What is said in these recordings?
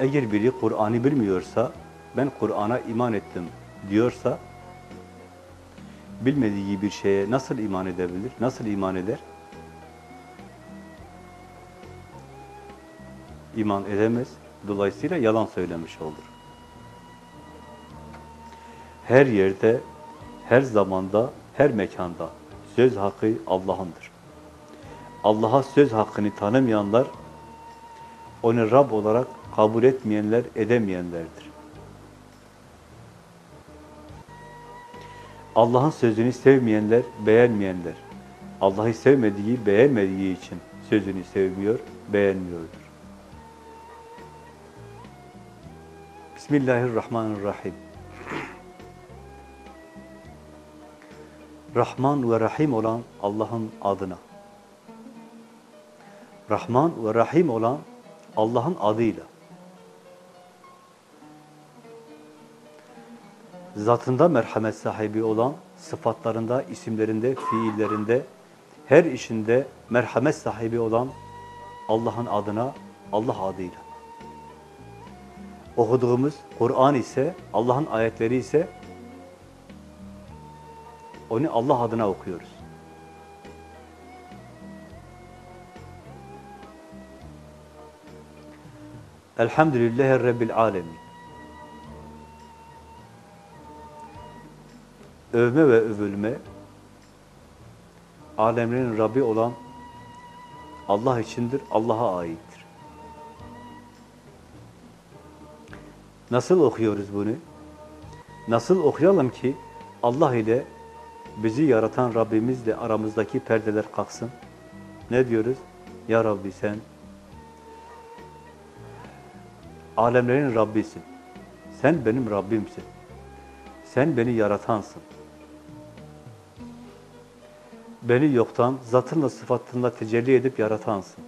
Eğer biri Kur'an'ı bilmiyorsa, ben Kur'an'a iman ettim diyorsa, bilmediği bir şeye nasıl iman edebilir, nasıl iman eder? İman edemez, dolayısıyla yalan söylemiş olur. Her yerde, her zamanda, her mekanda söz hakkı Allah'ındır. Allah'a söz hakkını tanımayanlar, onu Rab olarak kabul etmeyenler, edemeyenlerdir. Allah'ın sözünü sevmeyenler, beğenmeyenler, Allah'ı sevmediği, beğenmediği için sözünü sevmiyor, beğenmiyordur. Bismillahirrahmanirrahim. Rahman ve Rahim olan Allah'ın adına. Rahman ve Rahim olan Allah'ın adıyla. Zatında merhamet sahibi olan, sıfatlarında, isimlerinde, fiillerinde, her işinde merhamet sahibi olan Allah'ın adına, Allah adıyla. Okuduğumuz Kur'an ise, Allah'ın ayetleri ise onu Allah adına okuyoruz. Elhamdülillahi Rabbil Alemin. Övme ve övülme, alemlerin Rabbi olan Allah içindir, Allah'a aittir. Nasıl okuyoruz bunu? Nasıl okuyalım ki Allah ile bizi yaratan Rabbimizle aramızdaki perdeler kalksın? Ne diyoruz? Ya Rabbi sen alemlerin Rabbisin. Sen benim Rabbimsin. Sen beni yaratansın. Beni yoktan, zatınla, sıfatınla tecelli edip yaratansın.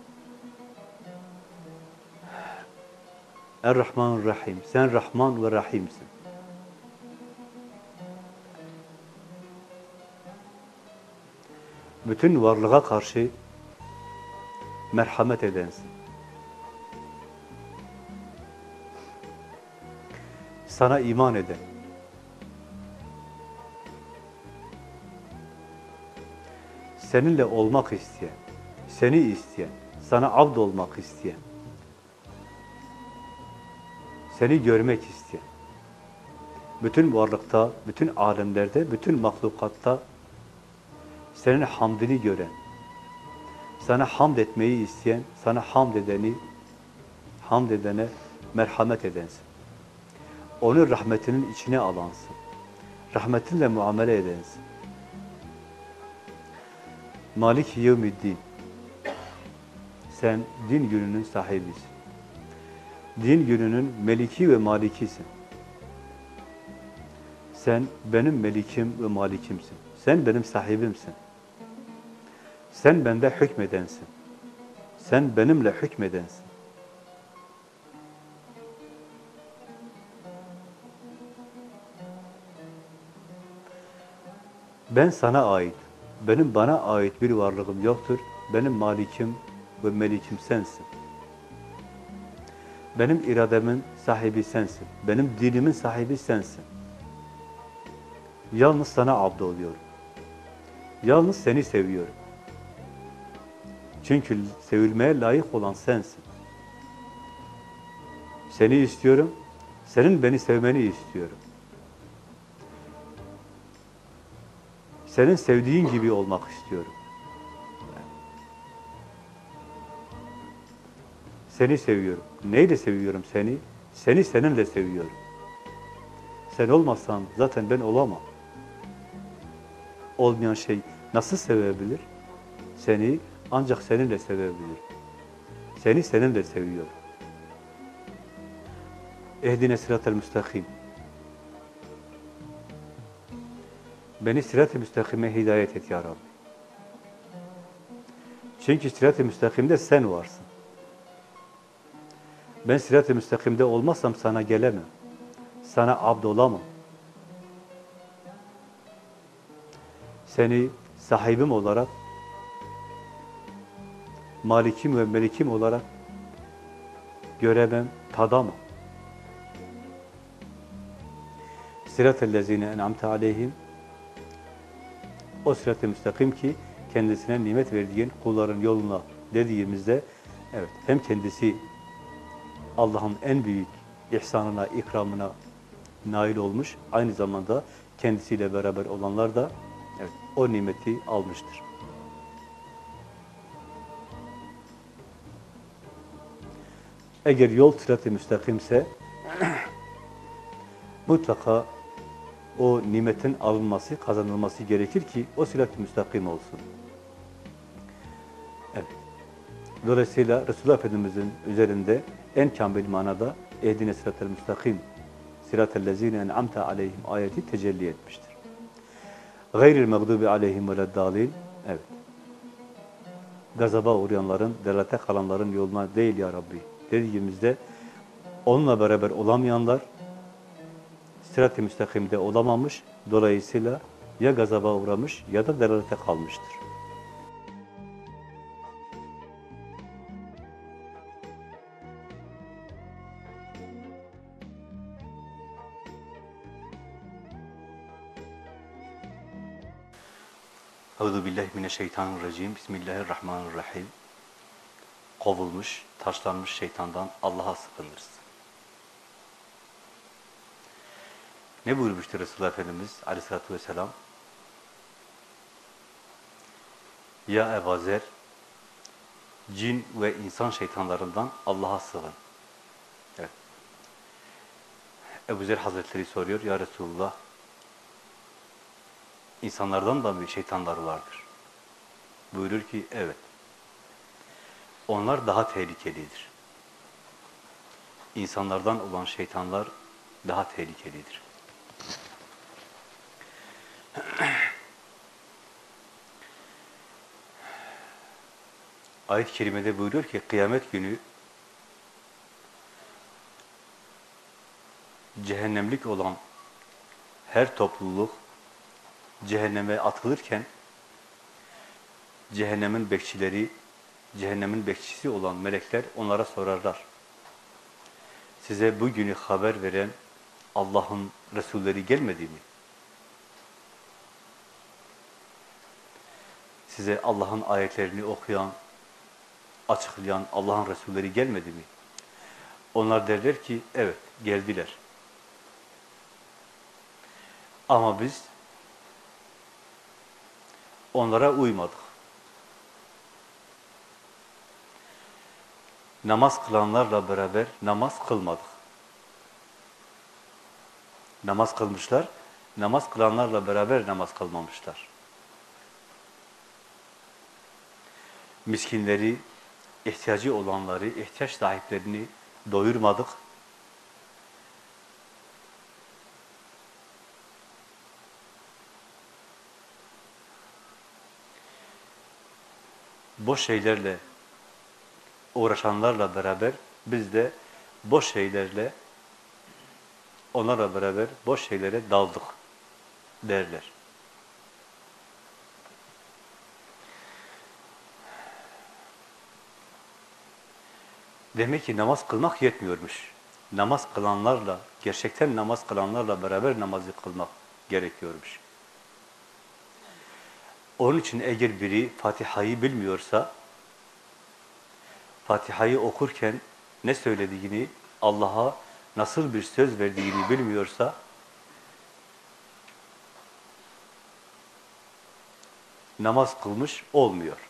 Er-Rahman Rahim. Sen Rahman ve Rahimsin. Bütün varlığa karşı merhamet edensin. Sana iman eden, seninle olmak isteyen, seni isteyen, sana abd olmak isteyen, seni görmek isteyen, bütün varlıkta, bütün alemlerde, bütün mahlukatta senin hamdini gören, sana hamd etmeyi isteyen, sana hamd edeni, hamd edene merhamet edensin. Onu rahmetinin içine alansın. Rahmetinle muamele edensin. Malik yevmiddin. Sen din gününün sahibisin. Din gününün meliki ve malikisin. Sen benim melikim ve malikimsin. Sen benim sahibimsin. Sen bende hükmedensin. Sen benimle hükmedensin. Ben sana ait, benim bana ait bir varlığım yoktur. Benim malikim ve melikim sensin. Benim irademin sahibi sensin. Benim dilimin sahibi sensin. Yalnız sana abd oluyorum. Yalnız seni seviyorum. Çünkü sevilmeye layık olan sensin. Seni istiyorum, senin beni sevmeni istiyorum. Senin sevdiğin gibi olmak istiyorum. Seni seviyorum. Neyle seviyorum seni? Seni seninle seviyorum. Sen olmazsan zaten ben olamam. Olmayan şey nasıl sevebilir? Seni ancak seninle sevebilir. Seni seninle seviyorum. Ehdine sıratel müstakim. Beni sirat-ı müstakime hidayet et ya Rabbi. Çünkü sirat-ı müstakimde sen varsın. Ben sirat-ı müstakimde olmazsam sana gelemem. Sana abd olamam. Seni sahibim olarak, malikim ve melikim olarak göremem, tadamam. Sırat-ı lezine en'amte aleyhim o sırat-ı müstakim ki kendisine nimet verdiğin kulların yoluna dediğimizde evet hem kendisi Allah'ın en büyük ihsanına, ikramına nail olmuş. Aynı zamanda kendisiyle beraber olanlar da evet, o nimeti almıştır. Eğer yol sırat-ı müstakimse mutlaka o nimetin alınması, kazanılması gerekir ki o sırat-ı müstakim olsun. Evet. Dolayısıyla Resulullah Efendimiz'in üzerinde en kamil manada ehdine sırat-ı müstakim sırat-ı lezine en'amte aleyhim ayeti tecelli etmiştir. Gayril mağdubi aleyhim ve dalil evet. Gazaba uğrayanların, delate kalanların yoluna değil ya Rabbi dediğimizde onunla beraber olamayanlar sırat-ı müstakimde olamamış, dolayısıyla ya gazaba uğramış ya da delalete kalmıştır. Euzu billahi mineşşeytanirracim. Bismillahirrahmanirrahim. Kovulmuş, taşlanmış şeytandan Allah'a sığınırız. Ne buyurmuştu Resulullah Efendimiz aleyhissalatü vesselam? Ya Ebu Zer, cin ve insan şeytanlarından Allah'a sığın. Evet. Ebu Zer Hazretleri soruyor, Ya Resulullah, insanlardan da mı şeytanlar vardır? Buyurur ki, evet. Onlar daha tehlikelidir. İnsanlardan olan şeytanlar daha tehlikelidir. Ayet-i kerimede buyuruyor ki kıyamet günü cehennemlik olan her topluluk cehenneme atılırken cehennemin bekçileri, cehennemin bekçisi olan melekler onlara sorarlar. Size bu günü haber veren Allah'ın Resulleri gelmedi mi? Size Allah'ın ayetlerini okuyan, açıklayan Allah'ın Resulleri gelmedi mi? Onlar derler ki, evet geldiler. Ama biz onlara uymadık. Namaz kılanlarla beraber namaz kılmadık. Namaz kılmışlar, namaz kılanlarla beraber namaz kılmamışlar. Miskinleri, ihtiyacı olanları, ihtiyaç sahiplerini doyurmadık. Boş şeylerle uğraşanlarla beraber biz de boş şeylerle onlarla beraber boş şeylere daldık derler. Demek ki namaz kılmak yetmiyormuş. Namaz kılanlarla, gerçekten namaz kılanlarla beraber namazı kılmak gerekiyormuş. Onun için eğer biri Fatiha'yı bilmiyorsa, Fatiha'yı okurken ne söylediğini, Allah'a nasıl bir söz verdiğini bilmiyorsa, namaz kılmış olmuyor.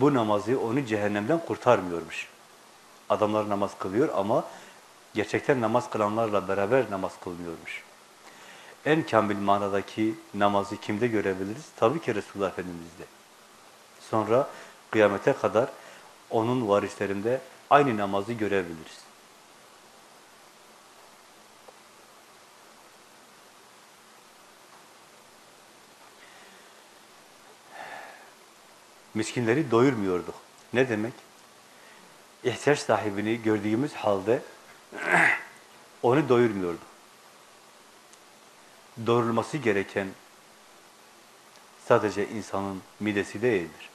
Bu namazı onu cehennemden kurtarmıyormuş. Adamlar namaz kılıyor ama gerçekten namaz kılanlarla beraber namaz kılmıyormuş. En kamil manadaki namazı kimde görebiliriz? Tabii ki Resulullah Efendimiz'de. Sonra kıyamete kadar onun varislerinde aynı namazı görebiliriz. Miskinleri doyurmuyorduk. Ne demek? İhtiyaç sahibini gördüğümüz halde onu doyurmuyorduk. Doyurulması gereken sadece insanın midesi değildir.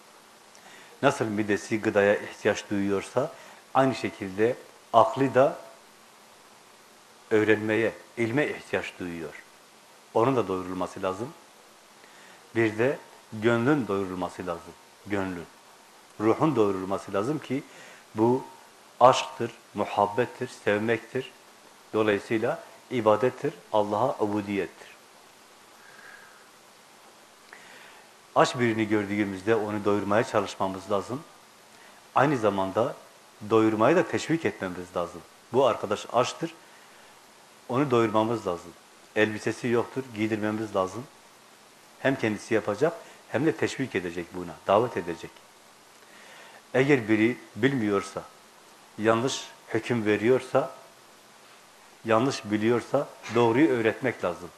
Nasıl midesi gıdaya ihtiyaç duyuyorsa, aynı şekilde aklı da öğrenmeye, ilme ihtiyaç duyuyor. Onun da doyurulması lazım. Bir de gönlün doyurulması lazım. Gönlün. Ruhun doyurulması lazım ki bu aşktır, muhabbettir, sevmektir. Dolayısıyla ibadettir, Allah'a ubudiyettir. Aç birini gördüğümüzde onu doyurmaya çalışmamız lazım. Aynı zamanda doyurmayı da teşvik etmemiz lazım. Bu arkadaş açtır, onu doyurmamız lazım. Elbisesi yoktur, giydirmemiz lazım. Hem kendisi yapacak, hem de teşvik edecek buna, davet edecek. Eğer biri bilmiyorsa, yanlış hüküm veriyorsa, yanlış biliyorsa doğruyu öğretmek lazım.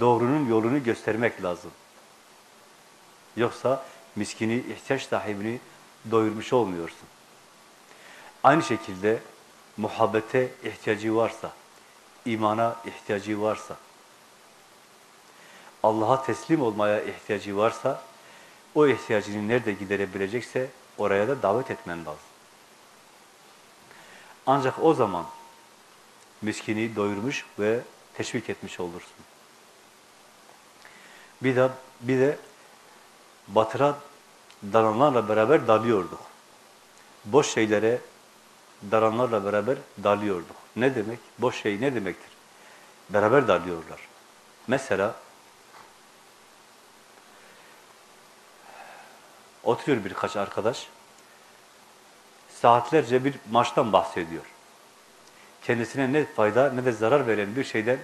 Doğrunun yolunu göstermek lazım. Yoksa miskini, ihtiyaç sahibini doyurmuş olmuyorsun. Aynı şekilde muhabbete ihtiyacı varsa, imana ihtiyacı varsa, Allah'a teslim olmaya ihtiyacı varsa, o ihtiyacını nerede giderebilecekse oraya da davet etmen lazım. Ancak o zaman miskini doyurmuş ve teşvik etmiş olursun. Bir de bir de batıra dalanlarla beraber dalıyorduk. Boş şeylere dalanlarla beraber dalıyorduk. Ne demek? Boş şey ne demektir? Beraber dalıyorlar. Mesela oturuyor birkaç arkadaş, saatlerce bir maçtan bahsediyor. Kendisine ne fayda ne de zarar veren bir şeyden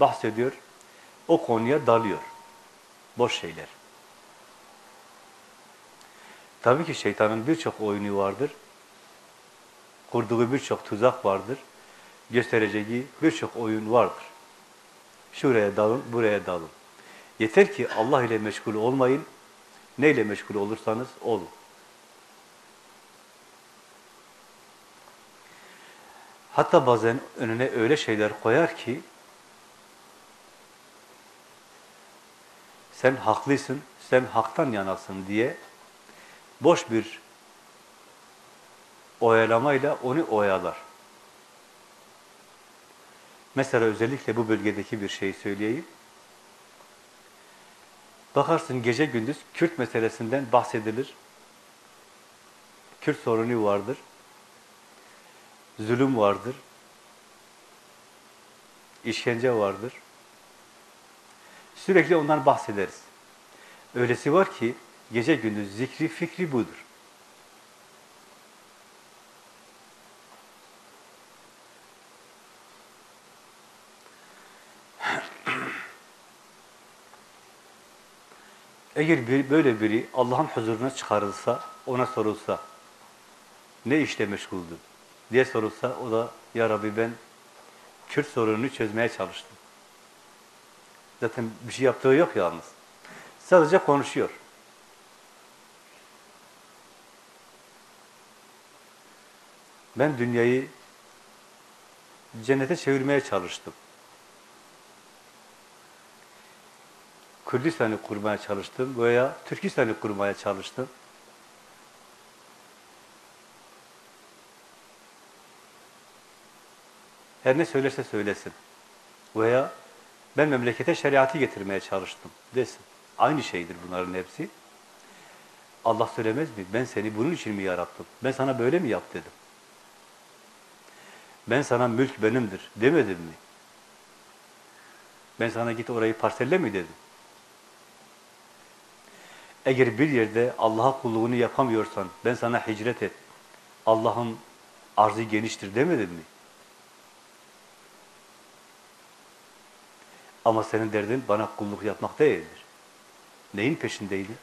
bahsediyor. O konuya dalıyor. Boş şeyler. Tabii ki şeytanın birçok oyunu vardır. Kurduğu birçok tuzak vardır. Göstereceği birçok oyun vardır. Şuraya dalın, buraya dalın. Yeter ki Allah ile meşgul olmayın. Neyle meşgul olursanız olun. Hatta bazen önüne öyle şeyler koyar ki sen haklısın, sen haktan yanasın diye boş bir oyalamayla onu oyalar. Mesela özellikle bu bölgedeki bir şey söyleyeyim. Bakarsın gece gündüz Kürt meselesinden bahsedilir. Kürt sorunu vardır. Zulüm vardır. işkence vardır. Sürekli ondan bahsederiz. Öylesi var ki gece gündüz zikri fikri budur. Eğer bir, böyle biri Allah'ın huzuruna çıkarılsa, ona sorulsa, ne işle meşguldün diye sorulsa, o da ya Rabbi ben Kürt sorununu çözmeye çalıştım. Zaten bir şey yaptığı yok yalnız. Sadece konuşuyor. Ben dünyayı cennete çevirmeye çalıştım. Kürdistan'ı kurmaya çalıştım veya Türkistan'ı kurmaya çalıştım. Her ne söylerse söylesin. Veya ben memlekete şeriatı getirmeye çalıştım desin. Aynı şeydir bunların hepsi. Allah söylemez mi? Ben seni bunun için mi yarattım? Ben sana böyle mi yap dedim. Ben sana mülk benimdir demedim mi? Ben sana git orayı parselle mi dedim? Eğer bir yerde Allah'a kulluğunu yapamıyorsan ben sana hicret et. Allah'ın arzı geniştir demedim mi? Ama senin derdin bana kulluk yapmak değildir. Neyin peşindeydin?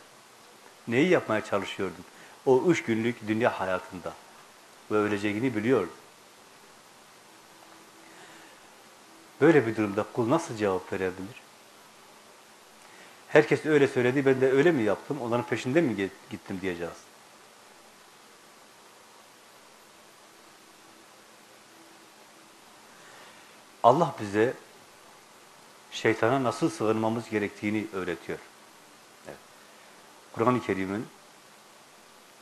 Neyi yapmaya çalışıyordun? O üç günlük dünya hayatında. Ve öleceğini biliyordun. Böyle bir durumda kul nasıl cevap verebilir? Herkes öyle söyledi, ben de öyle mi yaptım, onların peşinde mi gittim diyeceğiz. Allah bize şeytana nasıl sığınmamız gerektiğini öğretiyor. Evet. Kur'an-ı Kerim'in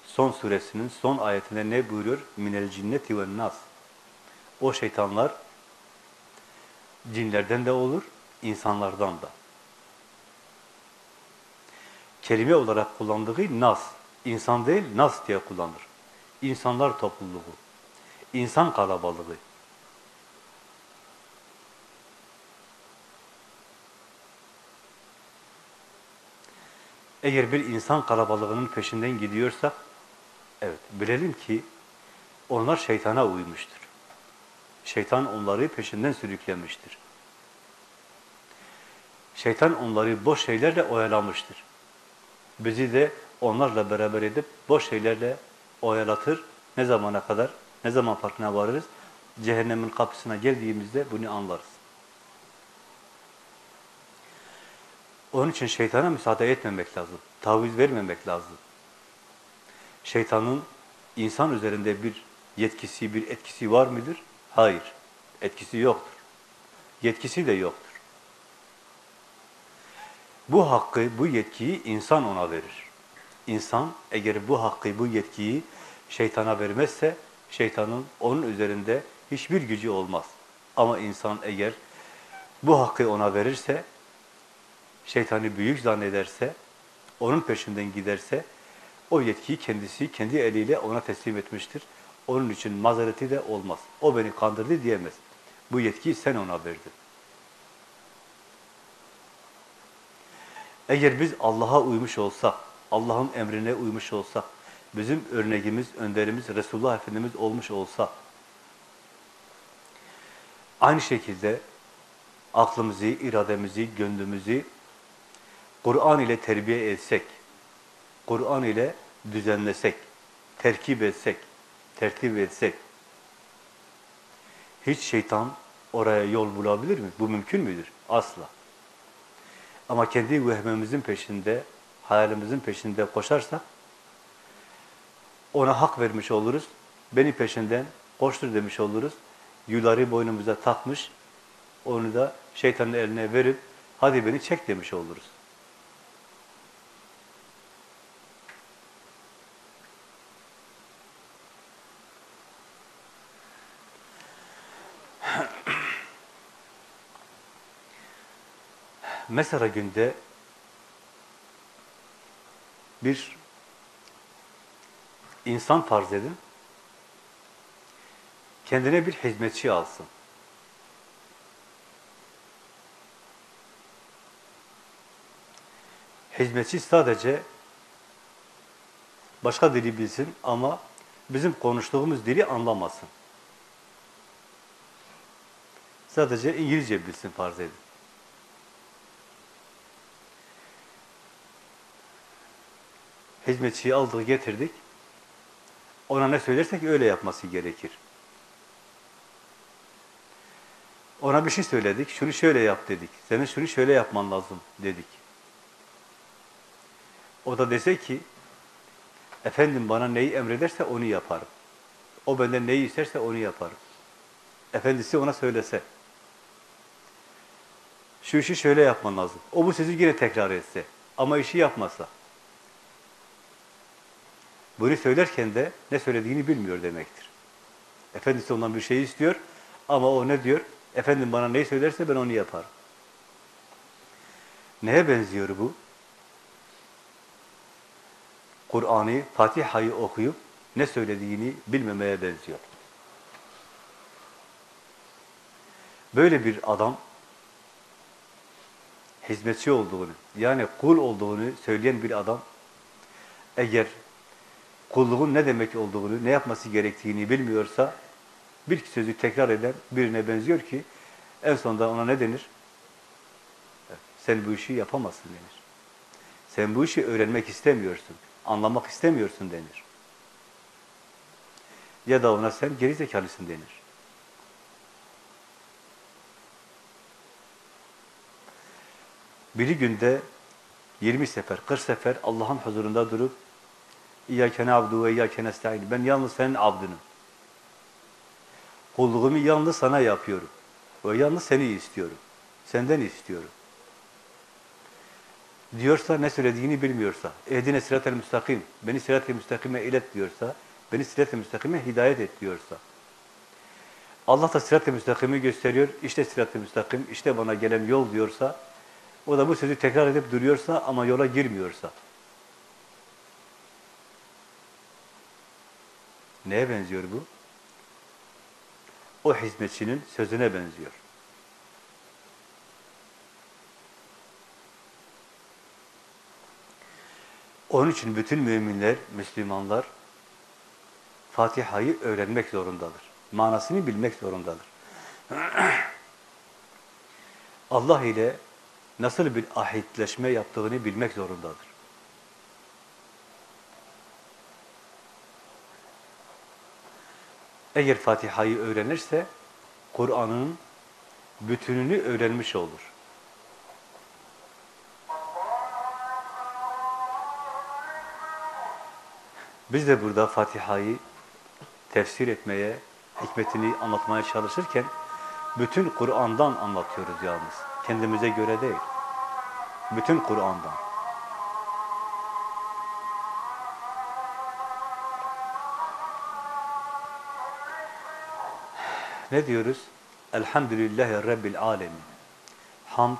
son suresinin son ayetinde ne buyuruyor? Minel cinneti ve nas. O şeytanlar cinlerden de olur, insanlardan da. Kelime olarak kullandığı nas, insan değil nas diye kullanır. İnsanlar topluluğu, insan kalabalığı. Eğer bir insan kalabalığının peşinden gidiyorsak, evet bilelim ki onlar şeytana uymuştur. Şeytan onları peşinden sürüklemiştir. Şeytan onları boş şeylerle oyalamıştır. Bizi de onlarla beraber edip boş şeylerle oyalatır. Ne zamana kadar, ne zaman farkına varırız? Cehennemin kapısına geldiğimizde bunu anlarız. Onun için şeytana müsaade etmemek lazım. Taviz vermemek lazım. Şeytanın insan üzerinde bir yetkisi, bir etkisi var mıdır? Hayır. Etkisi yoktur. Yetkisi de yoktur. Bu hakkı, bu yetkiyi insan ona verir. İnsan eğer bu hakkı, bu yetkiyi şeytana vermezse, şeytanın onun üzerinde hiçbir gücü olmaz. Ama insan eğer bu hakkı ona verirse, şeytanı büyük zannederse, onun peşinden giderse, o yetkiyi kendisi kendi eliyle ona teslim etmiştir. Onun için mazereti de olmaz. O beni kandırdı diyemez. Bu yetkiyi sen ona verdin. Eğer biz Allah'a uymuş olsak, Allah'ın emrine uymuş olsak, bizim örneğimiz, önderimiz Resulullah Efendimiz olmuş olsa, aynı şekilde aklımızı, irademizi, gönlümüzü Kur'an ile terbiye etsek, Kur'an ile düzenlesek, terkip etsek, tertip etsek, hiç şeytan oraya yol bulabilir mi? Bu mümkün müdür? Asla. Ama kendi vehmemizin peşinde, hayalimizin peşinde koşarsak, ona hak vermiş oluruz. Beni peşinden koştur demiş oluruz. Yuları boynumuza takmış, onu da şeytanın eline verip, hadi beni çek demiş oluruz. Mesela günde bir insan farz edin, kendine bir hizmetçi alsın. Hizmetçi sadece başka dili bilsin ama bizim konuştuğumuz dili anlamasın. Sadece İngilizce bilsin farz edin. Hizmetçiyi aldık, getirdik. Ona ne söylersek öyle yapması gerekir. Ona bir şey söyledik, şunu şöyle yap dedik. Senin şunu şöyle yapman lazım dedik. O da dese ki, efendim bana neyi emrederse onu yaparım. O benden neyi isterse onu yaparım. Efendisi ona söylese, şu işi şöyle yapman lazım. O bu sözü yine tekrar etse ama işi yapmasa, bunu söylerken de ne söylediğini bilmiyor demektir. Efendisi ondan bir şey istiyor ama o ne diyor? Efendim bana neyi söylerse ben onu yaparım. Neye benziyor bu? Kur'an'ı, Fatiha'yı okuyup ne söylediğini bilmemeye benziyor. Böyle bir adam hizmetçi olduğunu, yani kul olduğunu söyleyen bir adam eğer kulluğun ne demek olduğunu, ne yapması gerektiğini bilmiyorsa bir sözü tekrar eden birine benziyor ki en sonunda ona ne denir? Sen bu işi yapamazsın denir. Sen bu işi öğrenmek istemiyorsun, anlamak istemiyorsun denir. Ya da ona sen geri zekalısın denir. Biri günde 20 sefer, 40 sefer Allah'ın huzurunda durup İyyâke na'budu ve iyyâke nesta'in. Ben yalnız senin abdınım. Kulluğumu yalnız sana yapıyorum. Ve yalnız seni istiyorum. Senden istiyorum. Diyorsa ne söylediğini bilmiyorsa, ehdine sırat-ı müstakim, beni sırat-ı müstakime ilet diyorsa, beni sırat-ı müstakime hidayet et diyorsa, Allah da sırat-ı müstakimi gösteriyor, işte sırat-ı müstakim, işte bana gelen yol diyorsa, o da bu sözü tekrar edip duruyorsa ama yola girmiyorsa, neye benziyor bu? O hizmetçinin sözüne benziyor. Onun için bütün müminler, Müslümanlar Fatiha'yı öğrenmek zorundadır. Manasını bilmek zorundadır. Allah ile nasıl bir ahitleşme yaptığını bilmek zorundadır. Eğer Fatiha'yı öğrenirse Kur'an'ın bütününü öğrenmiş olur. Biz de burada Fatiha'yı tefsir etmeye, hikmetini anlatmaya çalışırken bütün Kur'an'dan anlatıyoruz yalnız. Kendimize göre değil. Bütün Kur'an'dan. Ne diyoruz? Elhamdülillahi Rabbil alemin. Hamd,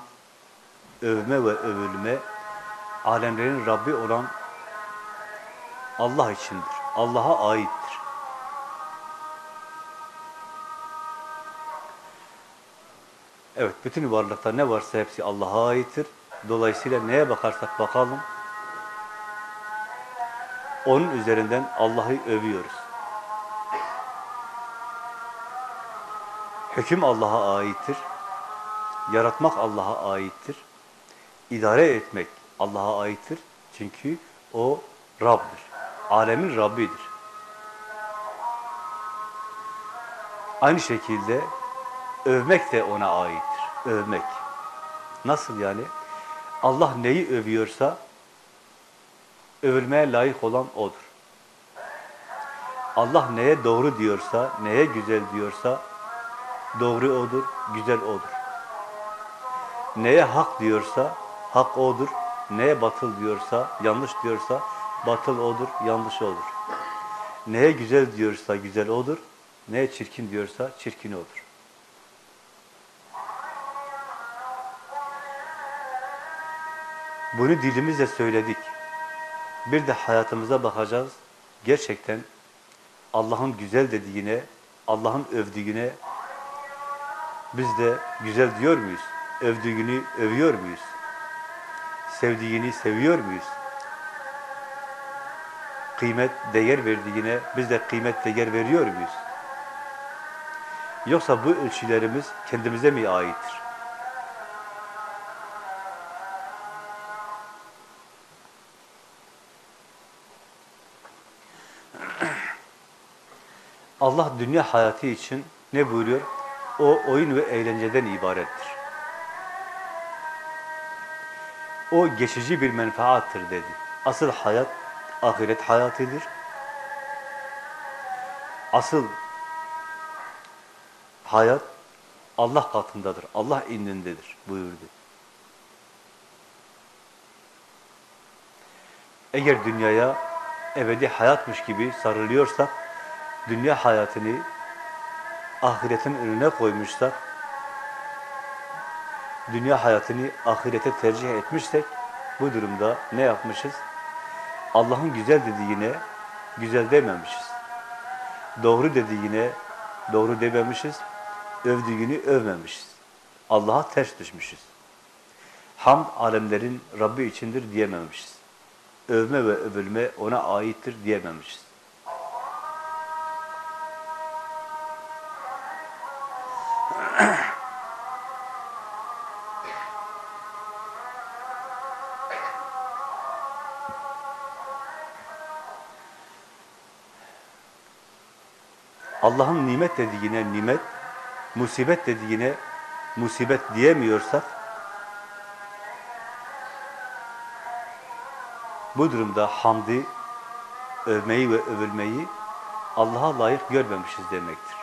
övme ve övülme, alemlerin Rabbi olan Allah içindir. Allah'a aittir. Evet, bütün varlıkta ne varsa hepsi Allah'a aittir. Dolayısıyla neye bakarsak bakalım, onun üzerinden Allah'ı övüyoruz. Hüküm Allah'a aittir. Yaratmak Allah'a aittir. İdare etmek Allah'a aittir. Çünkü o Rab'dır. Alemin Rabbidir. Aynı şekilde övmek de ona aittir. Övmek. Nasıl yani? Allah neyi övüyorsa övülmeye layık olan O'dur. Allah neye doğru diyorsa, neye güzel diyorsa doğru O'dur, güzel O'dur. Neye hak diyorsa hak O'dur, neye batıl diyorsa, yanlış diyorsa batıl O'dur, yanlış O'dur. Neye güzel diyorsa güzel O'dur, neye çirkin diyorsa çirkin O'dur. Bunu dilimizle söyledik. Bir de hayatımıza bakacağız. Gerçekten Allah'ın güzel dediğine, Allah'ın övdüğüne biz de güzel diyor muyuz? Övdüğünü övüyor muyuz? Sevdiğini seviyor muyuz? Kıymet, değer verdiğine biz de kıymet, değer veriyor muyuz? Yoksa bu ölçülerimiz kendimize mi aittir? Allah dünya hayatı için ne buyuruyor? O oyun ve eğlenceden ibarettir. O geçici bir menfaattır dedi. Asıl hayat ahiret hayatıdır. Asıl hayat Allah katındadır, Allah indindedir buyurdu. Eğer dünyaya ebedi hayatmış gibi sarılıyorsak, dünya hayatını ahiretin önüne koymuşsak, dünya hayatını ahirete tercih etmişsek, bu durumda ne yapmışız? Allah'ın güzel dediğine güzel dememişiz. Doğru dediğine doğru dememişiz. Övdüğünü övmemişiz. Allah'a ters düşmüşüz. Hamd alemlerin Rabbi içindir diyememişiz. Övme ve övülme ona aittir diyememişiz. Allah'ın nimet dediğine nimet, musibet dediğine musibet diyemiyorsak, Bu durumda hamdi, övmeyi ve övülmeyi Allah'a layık görmemişiz demektir.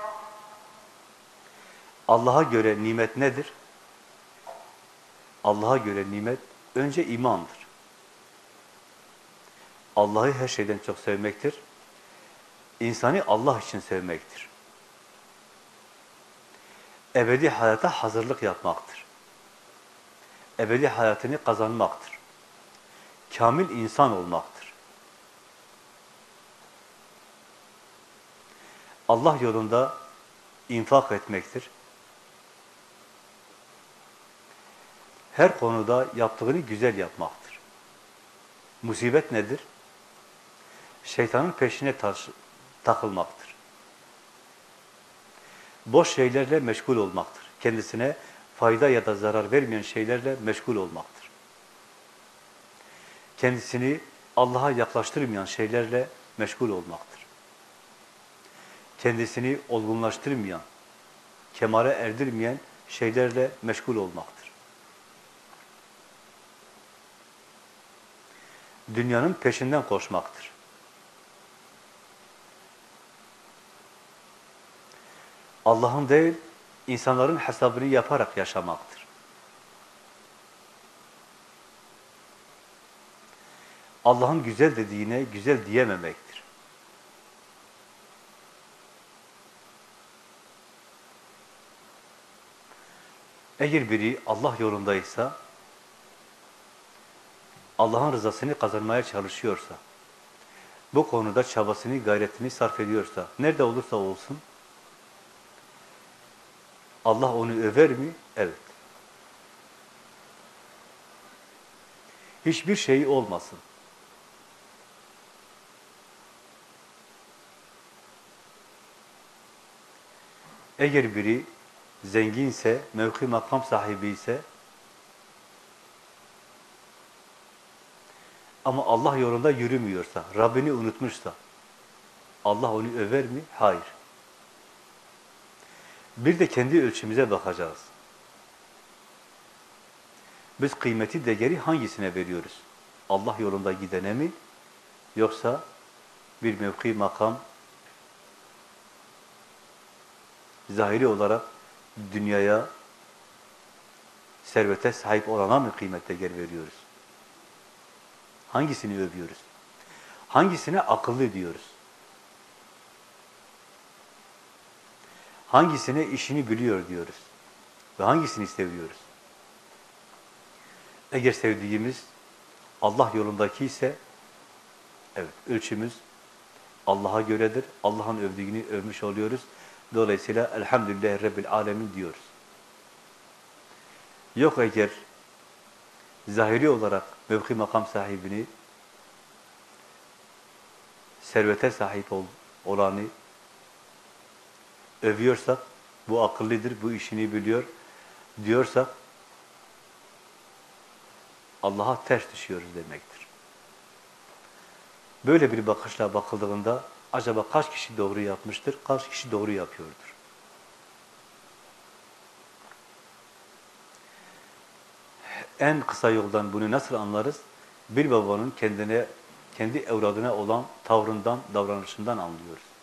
Allah'a göre nimet nedir? Allah'a göre nimet önce imandır. Allah'ı her şeyden çok sevmektir. İnsanı Allah için sevmektir. Ebedi hayata hazırlık yapmaktır. Ebedi hayatını kazanmaktır. Kamil insan olmaktır. Allah yolunda infak etmektir. Her konuda yaptığını güzel yapmaktır. Musibet nedir? Şeytanın peşine taş, takılmaktır. Boş şeylerle meşgul olmaktır. Kendisine fayda ya da zarar vermeyen şeylerle meşgul olmaktır. Kendisini Allah'a yaklaştırmayan şeylerle meşgul olmaktır. Kendisini olgunlaştırmayan, kemale erdirmeyen şeylerle meşgul olmaktır. Dünyanın peşinden koşmaktır. Allah'ın değil, insanların hesabını yaparak yaşamaktır. Allah'ın güzel dediğine güzel diyememektir. Eğer biri Allah yolundaysa, Allah'ın rızasını kazanmaya çalışıyorsa, bu konuda çabasını, gayretini sarf ediyorsa, nerede olursa olsun, Allah onu över mi? Evet. Hiçbir şey olmasın. Eğer biri zenginse, mevki makam sahibi ise ama Allah yolunda yürümüyorsa, Rabbini unutmuşsa Allah onu över mi? Hayır. Bir de kendi ölçümüze bakacağız. Biz kıymeti, değeri hangisine veriyoruz? Allah yolunda gidene mi? Yoksa bir mevki, makam, zahiri olarak dünyaya, servete sahip olana mı kıymet değer veriyoruz? Hangisini övüyoruz? Hangisine akıllı diyoruz? Hangisine işini biliyor diyoruz? Ve hangisini seviyoruz? Eğer sevdiğimiz Allah yolundaki ise evet ölçümüz Allah'a göredir. Allah'ın övdüğünü övmüş oluyoruz. Dolayısıyla elhamdülillah Rabbil Alemin diyoruz. Yok eğer zahiri olarak mevki makam sahibini servete sahip ol, olanı övüyorsak, bu akıllıdır, bu işini biliyor diyorsak, Allah'a ters düşüyoruz demektir. Böyle bir bakışla bakıldığında, acaba kaç kişi doğru yapmıştır, kaç kişi doğru yapıyordur? En kısa yoldan bunu nasıl anlarız? Bir babanın kendine, kendi evladına olan tavrından, davranışından anlıyoruz.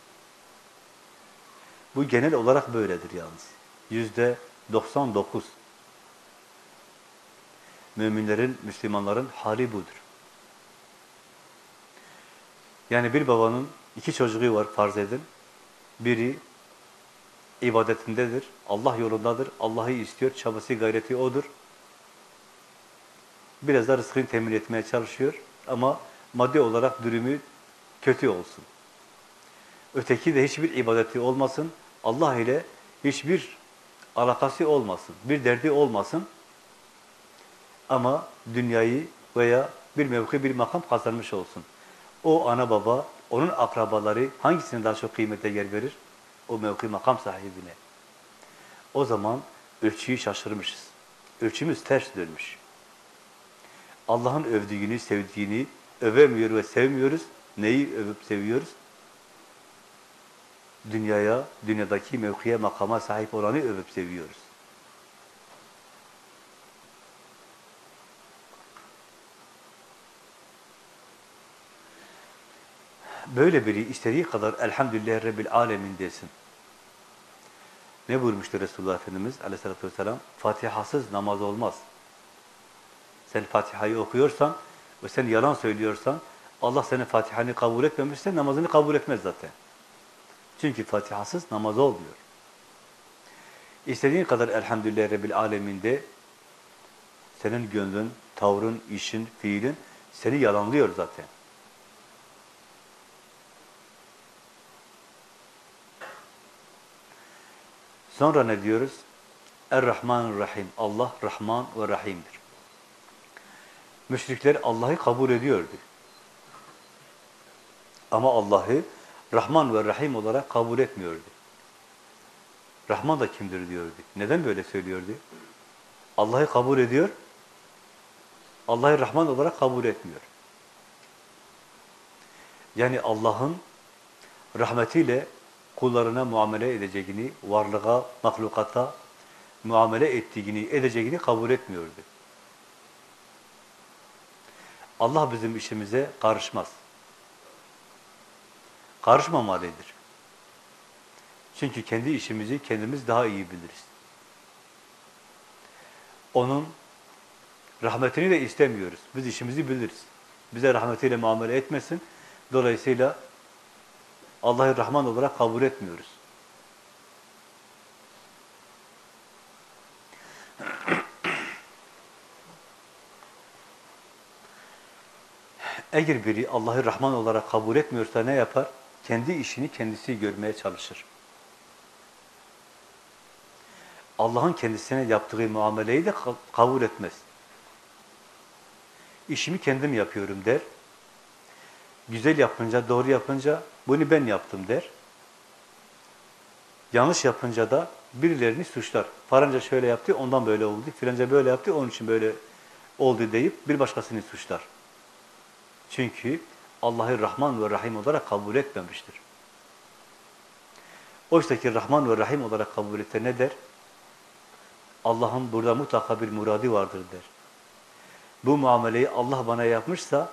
Bu genel olarak böyledir yalnız. Yüzde 99. Müminlerin, Müslümanların hali budur. Yani bir babanın iki çocuğu var farz edin. Biri ibadetindedir, Allah yolundadır, Allah'ı istiyor, çabası, gayreti odur. Biraz da rızkını temin etmeye çalışıyor ama maddi olarak durumu kötü olsun. Öteki de hiçbir ibadeti olmasın, Allah ile hiçbir alakası olmasın, bir derdi olmasın. Ama dünyayı veya bir mevki, bir makam kazanmış olsun. O ana baba, onun akrabaları hangisine daha çok kıymete yer verir? O mevki makam sahibine. O zaman ölçüyü şaşırmışız. Ölçümüz ters dönmüş. Allah'ın övdüğünü, sevdiğini övemiyor ve sevmiyoruz. Neyi övüp seviyoruz? Dünyaya, dünyadaki mevkiye, makama sahip olanı övüp seviyoruz. böyle biri istediği kadar elhamdülillah Rabbil alemin desin. Ne buyurmuştu Resulullah Efendimiz aleyhissalatü vesselam? Fatihasız namaz olmaz. Sen Fatiha'yı okuyorsan ve sen yalan söylüyorsan Allah senin Fatiha'nı kabul etmemişse namazını kabul etmez zaten. Çünkü Fatihasız namaz olmuyor. İstediğin kadar elhamdülillah Rabbil aleminde senin gönlün, tavrın, işin, fiilin seni yalanlıyor zaten. Sonra ne diyoruz? Er-Rahman Rahim. Allah Rahman ve Rahim'dir. Müşrikler Allah'ı kabul ediyordu. Ama Allah'ı Rahman ve Rahim olarak kabul etmiyordu. Rahman da kimdir diyordu. Neden böyle söylüyordu? Allah'ı kabul ediyor, Allah'ı Rahman olarak kabul etmiyor. Yani Allah'ın rahmetiyle kullarına muamele edeceğini, varlığa, mahlukata muamele ettiğini, edeceğini kabul etmiyordu. Allah bizim işimize karışmaz. Karışmamalıdır. Çünkü kendi işimizi kendimiz daha iyi biliriz. Onun rahmetini de istemiyoruz. Biz işimizi biliriz. Bize rahmetiyle muamele etmesin. Dolayısıyla Allah'ı Rahman olarak kabul etmiyoruz. Eğer biri Allah'ı Rahman olarak kabul etmiyorsa ne yapar? Kendi işini kendisi görmeye çalışır. Allah'ın kendisine yaptığı muameleyi de kabul etmez. İşimi kendim yapıyorum der. Güzel yapınca, doğru yapınca bunu ben yaptım der. Yanlış yapınca da birilerini suçlar. Faranca şöyle yaptı, ondan böyle oldu. Filanca böyle yaptı, onun için böyle oldu deyip bir başkasını suçlar. Çünkü Allah'ı Rahman ve Rahim olarak kabul etmemiştir. Oysa ki Rahman ve Rahim olarak kabul etse ne der? Allah'ın burada mutlaka bir muradi vardır der. Bu muameleyi Allah bana yapmışsa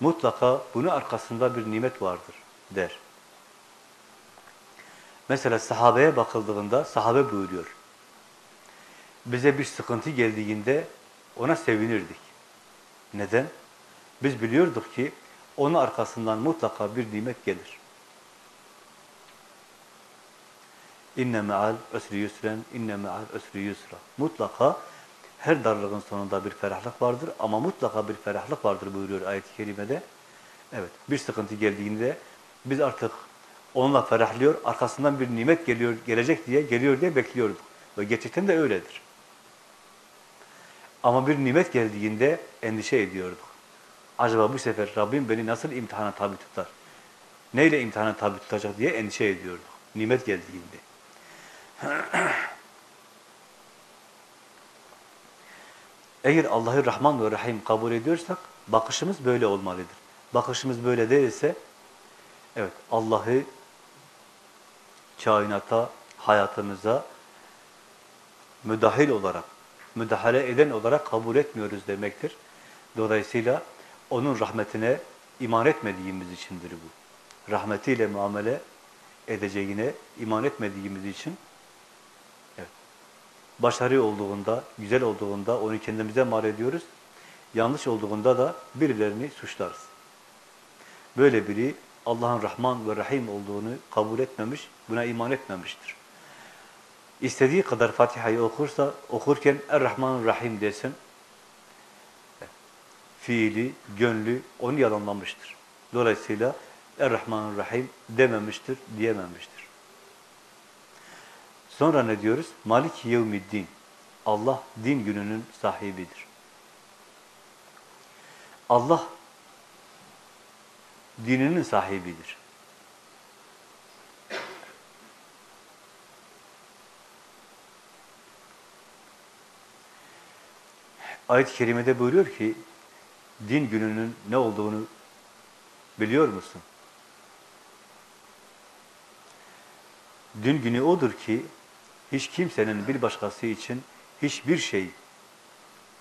mutlaka bunun arkasında bir nimet vardır der. Mesela sahabeye bakıldığında sahabe buyuruyor. Bize bir sıkıntı geldiğinde ona sevinirdik. Neden? Biz biliyorduk ki onun arkasından mutlaka bir nimet gelir. İnne me'al ösrü yusren, inne me'al ösrü yusra. Mutlaka her darlığın sonunda bir ferahlık vardır ama mutlaka bir ferahlık vardır buyuruyor ayet-i kerimede. Evet, bir sıkıntı geldiğinde biz artık onunla ferahlıyor, arkasından bir nimet geliyor, gelecek diye, geliyor diye bekliyorduk. Ve gerçekten de öyledir. Ama bir nimet geldiğinde endişe ediyorduk. Acaba bu sefer Rabbim beni nasıl imtihana tabi tutar? Neyle imtihana tabi tutacak diye endişe ediyorduk. Nimet geldiğinde. Eğer Allah'ı Rahman ve Rahim kabul ediyorsak bakışımız böyle olmalıdır. Bakışımız böyle değilse evet Allah'ı kainata, hayatımıza müdahil olarak, müdahale eden olarak kabul etmiyoruz demektir. Dolayısıyla onun rahmetine iman etmediğimiz içindir bu. Rahmetiyle muamele edeceğine iman etmediğimiz için evet, başarı olduğunda, güzel olduğunda onu kendimize mal ediyoruz. Yanlış olduğunda da birilerini suçlarız. Böyle biri Allah'ın Rahman ve Rahim olduğunu kabul etmemiş, buna iman etmemiştir. İstediği kadar Fatiha'yı okursa, okurken Er-Rahman Rahim desin, fiili, gönlü onu yalanlamıştır. Dolayısıyla Er-Rahman Rahim dememiştir, diyememiştir. Sonra ne diyoruz? Malik yevmiddin. Allah din gününün sahibidir. Allah dininin sahibidir. Ayet-i kerimede buyuruyor ki din gününün ne olduğunu biliyor musun? Din günü odur ki hiç kimsenin bir başkası için hiçbir şey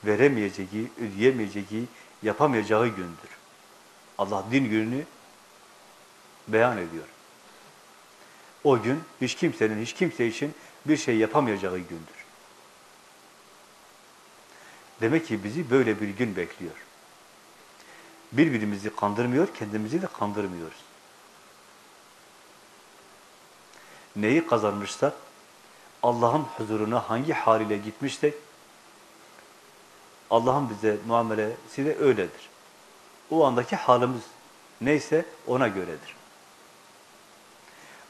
veremeyeceği, ödeyemeyeceği, yapamayacağı gündür. Allah din gününü beyan ediyor. O gün hiç kimsenin hiç kimse için bir şey yapamayacağı gündür. Demek ki bizi böyle bir gün bekliyor. Birbirimizi kandırmıyor, kendimizi de kandırmıyoruz. Neyi kazanmışsak, Allah'ın huzuruna hangi haliyle gitmişsek, Allah'ın bize muamelesi de öyledir. O andaki halimiz neyse ona göredir.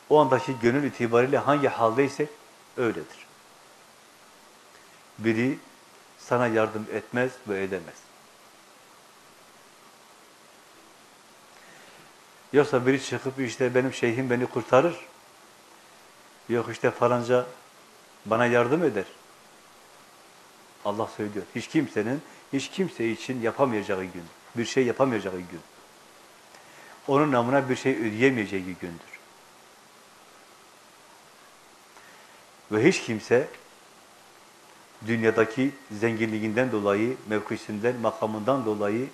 O andaki gönül itibariyle hangi haldeysek öyledir. Biri sana yardım etmez ve edemez. Yoksa biri çıkıp işte benim şeyhim beni kurtarır. Yok işte falanca bana yardım eder. Allah söylüyor. Hiç kimsenin, hiç kimse için yapamayacağı gün. Bir şey yapamayacağı gün. Onun namına bir şey ödeyemeyeceği gündür. Ve hiç kimse dünyadaki zenginliğinden dolayı, mevkisinden, makamından dolayı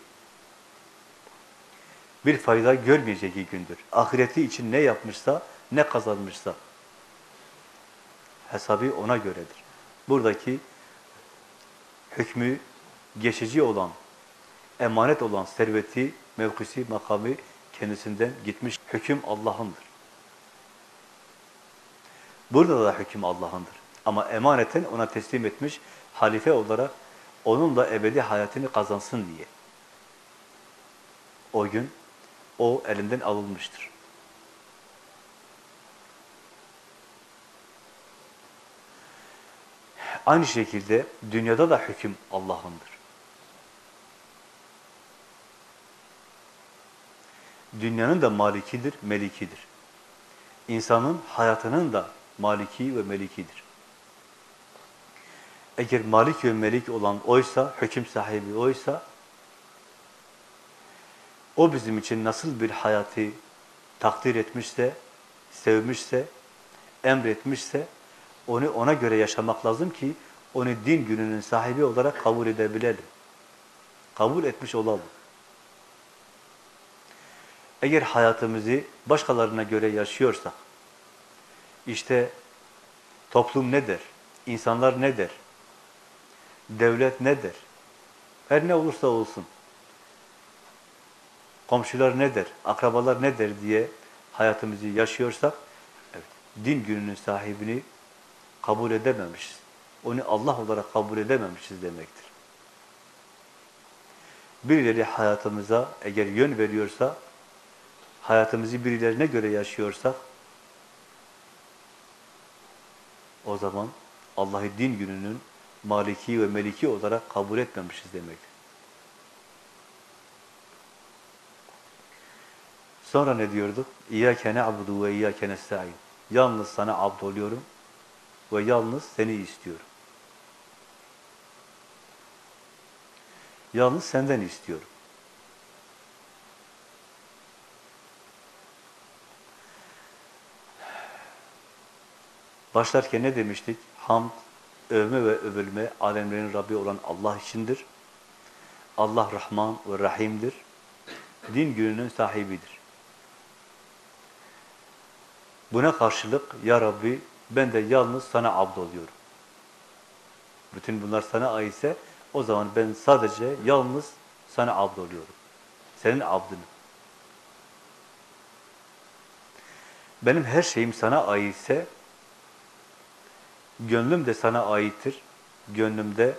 bir fayda görmeyeceği gündür. Ahireti için ne yapmışsa, ne kazanmışsa hesabı ona göredir. Buradaki hükmü geçici olan, emanet olan serveti, mevkisi, makamı kendisinden gitmiş. Hüküm Allah'ındır. Burada da hüküm Allah'ındır. Ama emaneten ona teslim etmiş, halife olarak onunla ebedi hayatını kazansın diye. O gün o elinden alınmıştır. Aynı şekilde dünyada da hüküm Allah'ındır. Dünyanın da malikidir, melikidir. İnsanın hayatının da maliki ve melikidir. Eğer malik ve melik olan oysa, hüküm sahibi oysa, o bizim için nasıl bir hayatı takdir etmişse, sevmişse, emretmişse, onu ona göre yaşamak lazım ki, onu din gününün sahibi olarak kabul edebilelim. Kabul etmiş olalım. Eğer hayatımızı başkalarına göre yaşıyorsak, işte toplum ne der, insanlar ne der, devlet ne der, her ne olursa olsun, komşular ne der, akrabalar ne der diye hayatımızı yaşıyorsak, evet, din gününün sahibini kabul edememişiz. Onu Allah olarak kabul edememişiz demektir. Birileri hayatımıza eğer yön veriyorsa, hayatımızı birilerine göre yaşıyorsak, o zaman Allah'ı din gününün maliki ve meliki olarak kabul etmemişiz demektir. Sonra ne diyorduk? İyyâke ne'abudu ve iyyâke nesta'in. Yalnız sana abd oluyorum ve yalnız seni istiyorum. Yalnız senden istiyorum. Başlarken ne demiştik? Hamd, övme ve övülme alemlerin Rabbi olan Allah içindir. Allah Rahman ve Rahim'dir. Din gününün sahibidir. Buna karşılık Ya Rabbi ben de yalnız sana abd oluyorum. Bütün bunlar sana aitse o zaman ben sadece yalnız sana abd oluyorum. Senin abdını. Benim her şeyim sana aitse gönlüm de sana aittir. Gönlümde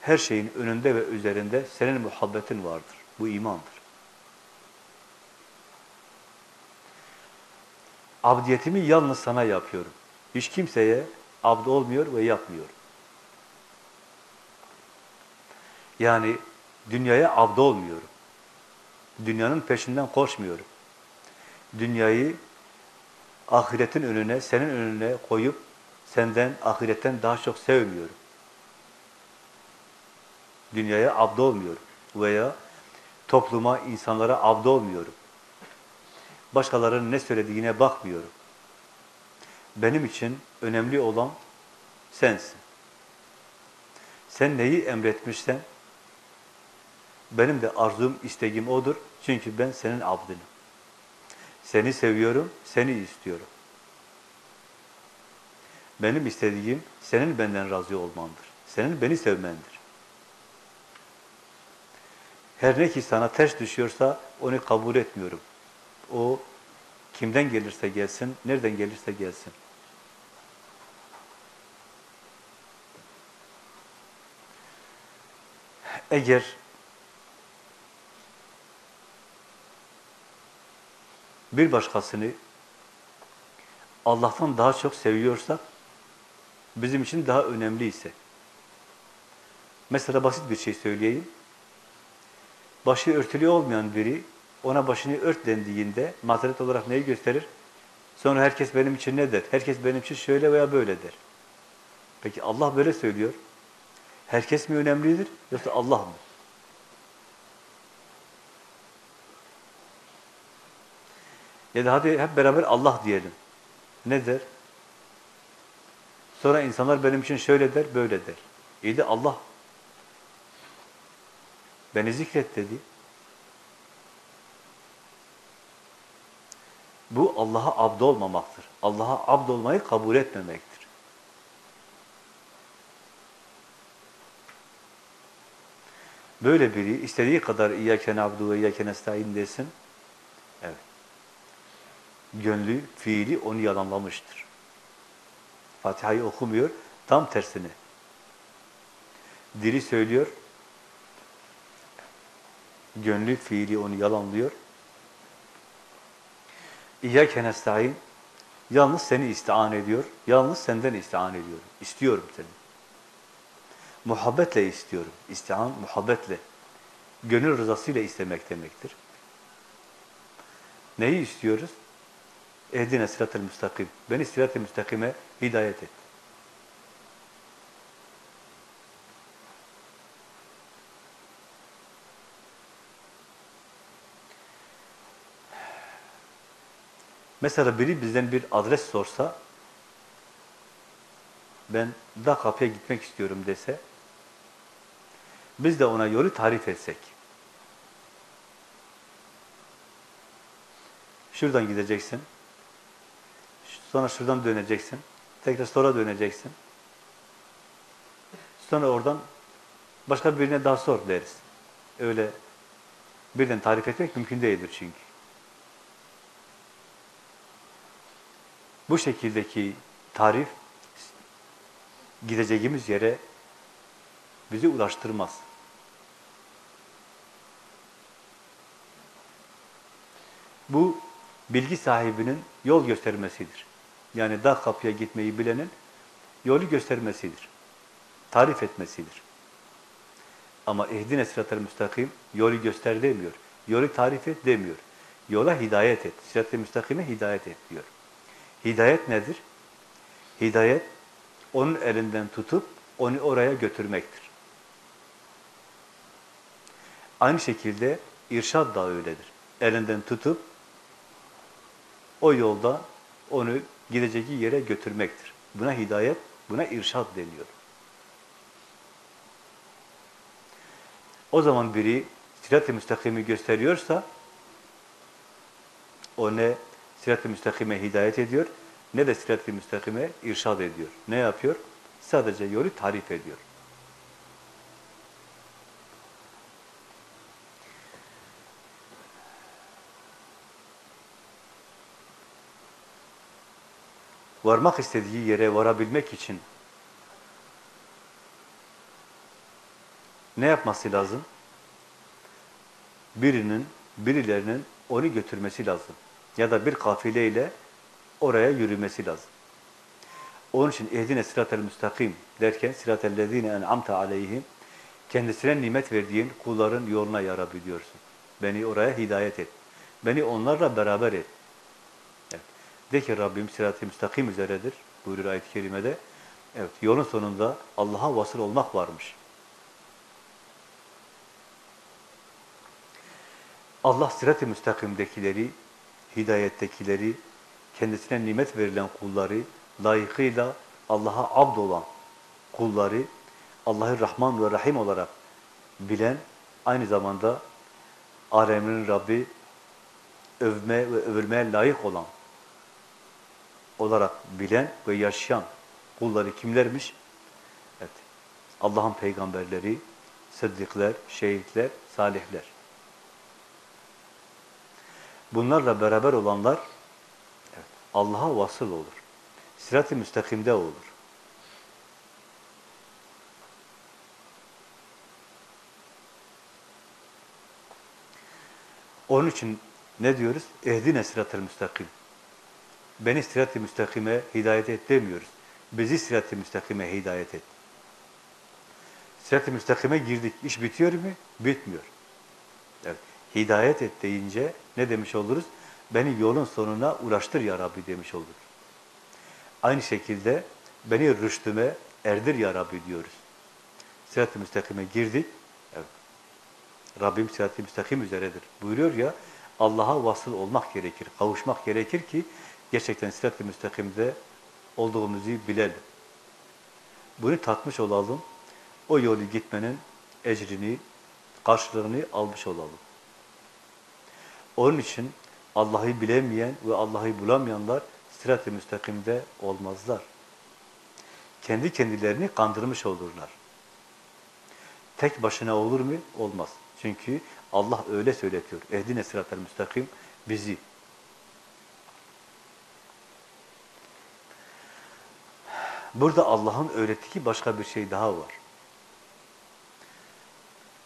her şeyin önünde ve üzerinde senin muhabbetin vardır. Bu imandır. Abdiyetimi yalnız sana yapıyorum. Hiç kimseye abd olmuyor ve yapmıyor. Yani dünyaya abd olmuyorum. Dünyanın peşinden koşmuyorum. Dünyayı ahiretin önüne, senin önüne koyup senden, ahiretten daha çok sevmiyorum. Dünyaya abd olmuyorum veya topluma, insanlara abd olmuyorum. Başkalarının ne söylediğine bakmıyorum. Benim için önemli olan sensin. Sen neyi emretmişsen, benim de arzum, isteğim odur. Çünkü ben senin abdınım. Seni seviyorum, seni istiyorum. Benim istediğim senin benden razı olmandır. Senin beni sevmendir. Her ne ki sana ters düşüyorsa onu kabul etmiyorum. O kimden gelirse gelsin, nereden gelirse gelsin. Eğer bir başkasını Allah'tan daha çok seviyorsak, bizim için daha önemliyse, mesela basit bir şey söyleyeyim, başı örtülü olmayan biri, ona başını ört dendiğinde mazeret olarak neyi gösterir? Sonra herkes benim için ne der? Herkes benim için şöyle veya böyle der. Peki Allah böyle söylüyor. Herkes mi önemlidir yoksa Allah mı? Ya da hadi hep beraber Allah diyelim. Ne der? Sonra insanlar benim için şöyle der, böyle der. İyi de Allah beni zikret dedi. Bu Allah'a abd olmamaktır. Allah'a abd olmayı kabul etmemektir. Böyle biri istediği kadar İyyâke na'budu ve İyyâke nestaîn desin. Evet. Gönlü, fiili onu yalanlamıştır. Fatiha'yı okumuyor, tam tersine. Dili söylüyor, gönlü, fiili onu yalanlıyor. İyyâke nestaîn, yalnız seni istian ediyor, yalnız senden istian ediyorum, istiyorum seni. Muhabbetle istiyorum. İstihan muhabbetle. Gönül rızasıyla istemek demektir. Neyi istiyoruz? Ehdine sırat-ı müstakim. Beni sırat-ı müstakime hidayet et. Mesela biri bizden bir adres sorsa, ben da kapıya gitmek istiyorum dese, biz de ona yolu tarif etsek. Şuradan gideceksin, sonra şuradan döneceksin, tekrar sonra döneceksin. Sonra oradan başka birine daha sor deriz. Öyle birden tarif etmek mümkün değildir çünkü. Bu şekildeki tarif gideceğimiz yere bizi ulaştırmaz. Bu bilgi sahibinin yol göstermesidir. Yani dağ kapıya gitmeyi bilenin yolu göstermesidir. Tarif etmesidir. Ama ehdine sırat-ı müstakim yolu göster demiyor. Yolu tarif et demiyor. Yola hidayet et. Sırat-ı müstakime hidayet et diyor. Hidayet nedir? Hidayet onun elinden tutup onu oraya götürmektir. Aynı şekilde irşad da öyledir. Elinden tutup o yolda onu gideceği yere götürmektir. Buna hidayet, buna irşad deniyor. O zaman biri sirat-ı müstakimi gösteriyorsa o ne sirat-ı müstakime hidayet ediyor ne de sirat-ı müstakime irşad ediyor. Ne yapıyor? Sadece yolu tarif ediyor. varmak istediği yere varabilmek için ne yapması lazım? Birinin, birilerinin onu götürmesi lazım. Ya da bir kafileyle oraya yürümesi lazım. Onun için ehdine sıratel müstakim derken sıratel lezine en'amte aleyhim kendisine nimet verdiğin kulların yoluna yarabiliyorsun. Beni oraya hidayet et. Beni onlarla beraber et. De ki Rabbim sırat-ı müstakim üzeredir. Buyurur ayet-i kerimede. Evet, yolun sonunda Allah'a vasıl olmak varmış. Allah sırat-ı müstakimdekileri, hidayettekileri, kendisine nimet verilen kulları, layıkıyla Allah'a abd olan kulları, Allah'ı Rahman ve Rahim olarak bilen, aynı zamanda aleminin Rabbi, övme ve övülmeye layık olan olarak bilen ve yaşayan kulları kimlermiş? Evet. Allah'ın peygamberleri, sıddıklar, şehitler, salihler. Bunlarla beraber olanlar Allah'a vasıl olur. Sirat-ı müstakimde olur. Onun için ne diyoruz? Ehdine sırat-ı müstakim. Beni sirat-ı müstakime hidayet et demiyoruz. Bizi sirat-ı müstakime hidayet et. Sirat-ı müstakime girdik. İş bitiyor mu? Bitmiyor. Hidayet et deyince ne demiş oluruz? Beni yolun sonuna ulaştır ya Rabbi demiş oluruz. Aynı şekilde beni rüştüme erdir ya Rabbi diyoruz. Sirat-ı müstakime girdik. Evet. Rabbim sirat-ı müstakim üzeredir. Buyuruyor ya, Allah'a vasıl olmak gerekir, kavuşmak gerekir ki gerçekten sirat-ı müstakimde olduğumuzu bilelim. Bunu tatmış olalım. O yolu gitmenin ecrini, karşılığını almış olalım. Onun için Allah'ı bilemeyen ve Allah'ı bulamayanlar sirat-ı müstakimde olmazlar. Kendi kendilerini kandırmış olurlar. Tek başına olur mu? Olmaz. Çünkü Allah öyle söyletiyor. Ehdine sırat-ı müstakim bizi. Burada Allah'ın öğrettiği başka bir şey daha var.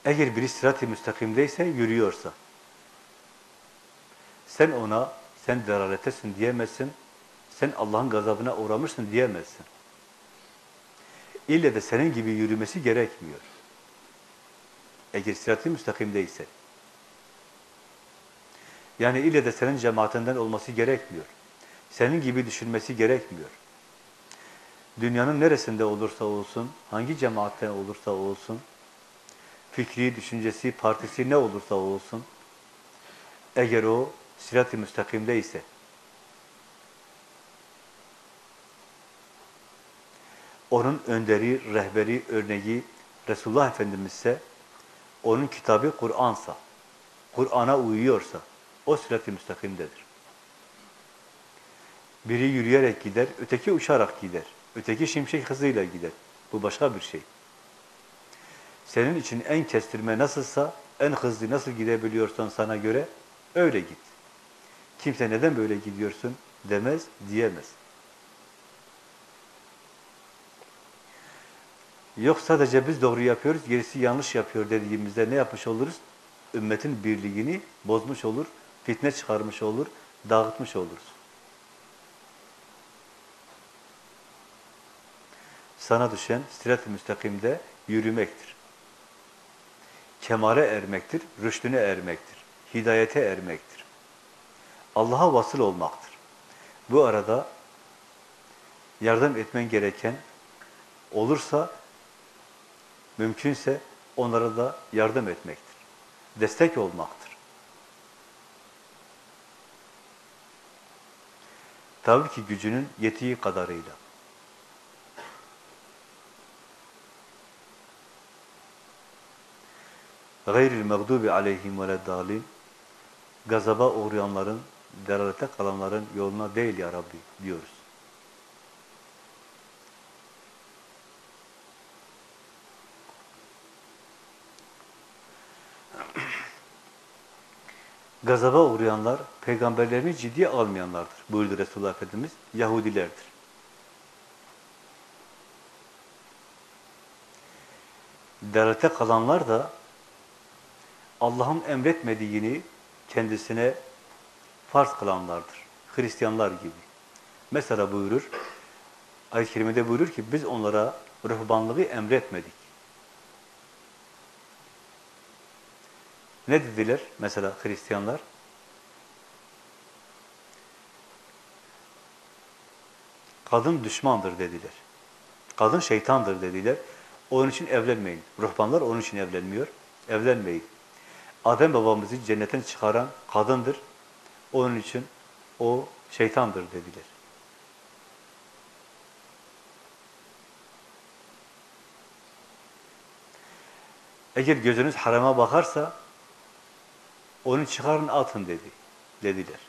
Eğer biri sırat-ı müstakimdeyse, yürüyorsa, sen ona, sen deraletesin diyemezsin, sen Allah'ın gazabına uğramışsın diyemezsin. İlle de senin gibi yürümesi gerekmiyor. Eğer sirat-ı müstakimdeyse. Yani ille de senin cemaatinden olması gerekmiyor. Senin gibi düşünmesi gerekmiyor. Dünyanın neresinde olursa olsun, hangi cemaatten olursa olsun, fikri, düşüncesi, partisi ne olursa olsun, eğer o sirat-ı müstakimde ise, onun önderi, rehberi, örneği Resulullah Efendimiz ise, onun kitabı Kur'ansa, Kur'an'a uyuyorsa, o sirat-ı müstakimdedir. Biri yürüyerek gider, öteki uçarak gider. Öteki şimşek hızıyla gider. Bu başka bir şey. Senin için en kestirme nasılsa, en hızlı nasıl gidebiliyorsan sana göre öyle git. Kimse neden böyle gidiyorsun demez, diyemez. Yok sadece biz doğru yapıyoruz, gerisi yanlış yapıyor dediğimizde ne yapmış oluruz? Ümmetin birliğini bozmuş olur, fitne çıkarmış olur, dağıtmış oluruz. Sana düşen sirat-ı müstakimde yürümektir. Kemale ermektir, rüştüne ermektir, hidayete ermektir. Allah'a vasıl olmaktır. Bu arada yardım etmen gereken olursa, mümkünse onlara da yardım etmektir. Destek olmaktır. Tabii ki gücünün yettiği kadarıyla. gayril mağdubi aleyhim veleddalin gazaba uğrayanların, delalete kalanların yoluna değil ya Rabbi diyoruz. Gazaba uğrayanlar, peygamberlerini ciddiye almayanlardır. Buyurdu Resulullah Efendimiz, Yahudilerdir. Delalete kalanlar da Allah'ın emretmediğini kendisine farz kılanlardır. Hristiyanlar gibi. Mesela buyurur, ayet-i kerimede buyurur ki biz onlara ruhbanlığı emretmedik. Ne dediler mesela Hristiyanlar? Kadın düşmandır dediler. Kadın şeytandır dediler. Onun için evlenmeyin. Ruhbanlar onun için evlenmiyor. Evlenmeyin. Adem babamızı cennetten çıkaran kadındır. Onun için o şeytandır dediler. Eğer gözünüz harama bakarsa onu çıkarın atın dedi. dediler.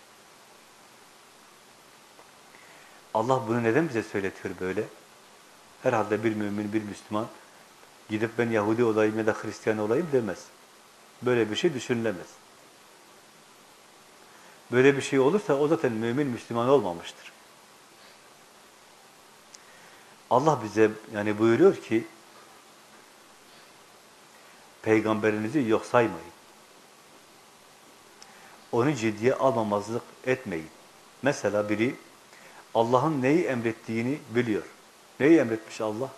Allah bunu neden bize söyletiyor böyle? Herhalde bir mümin, bir Müslüman gidip ben Yahudi olayım ya da Hristiyan olayım demez. Böyle bir şey düşünülemez. Böyle bir şey olursa o zaten mümin, Müslüman olmamıştır. Allah bize yani buyuruyor ki peygamberinizi yok saymayın. Onu ciddiye almamazlık etmeyin. Mesela biri Allah'ın neyi emrettiğini biliyor. Neyi emretmiş Allah?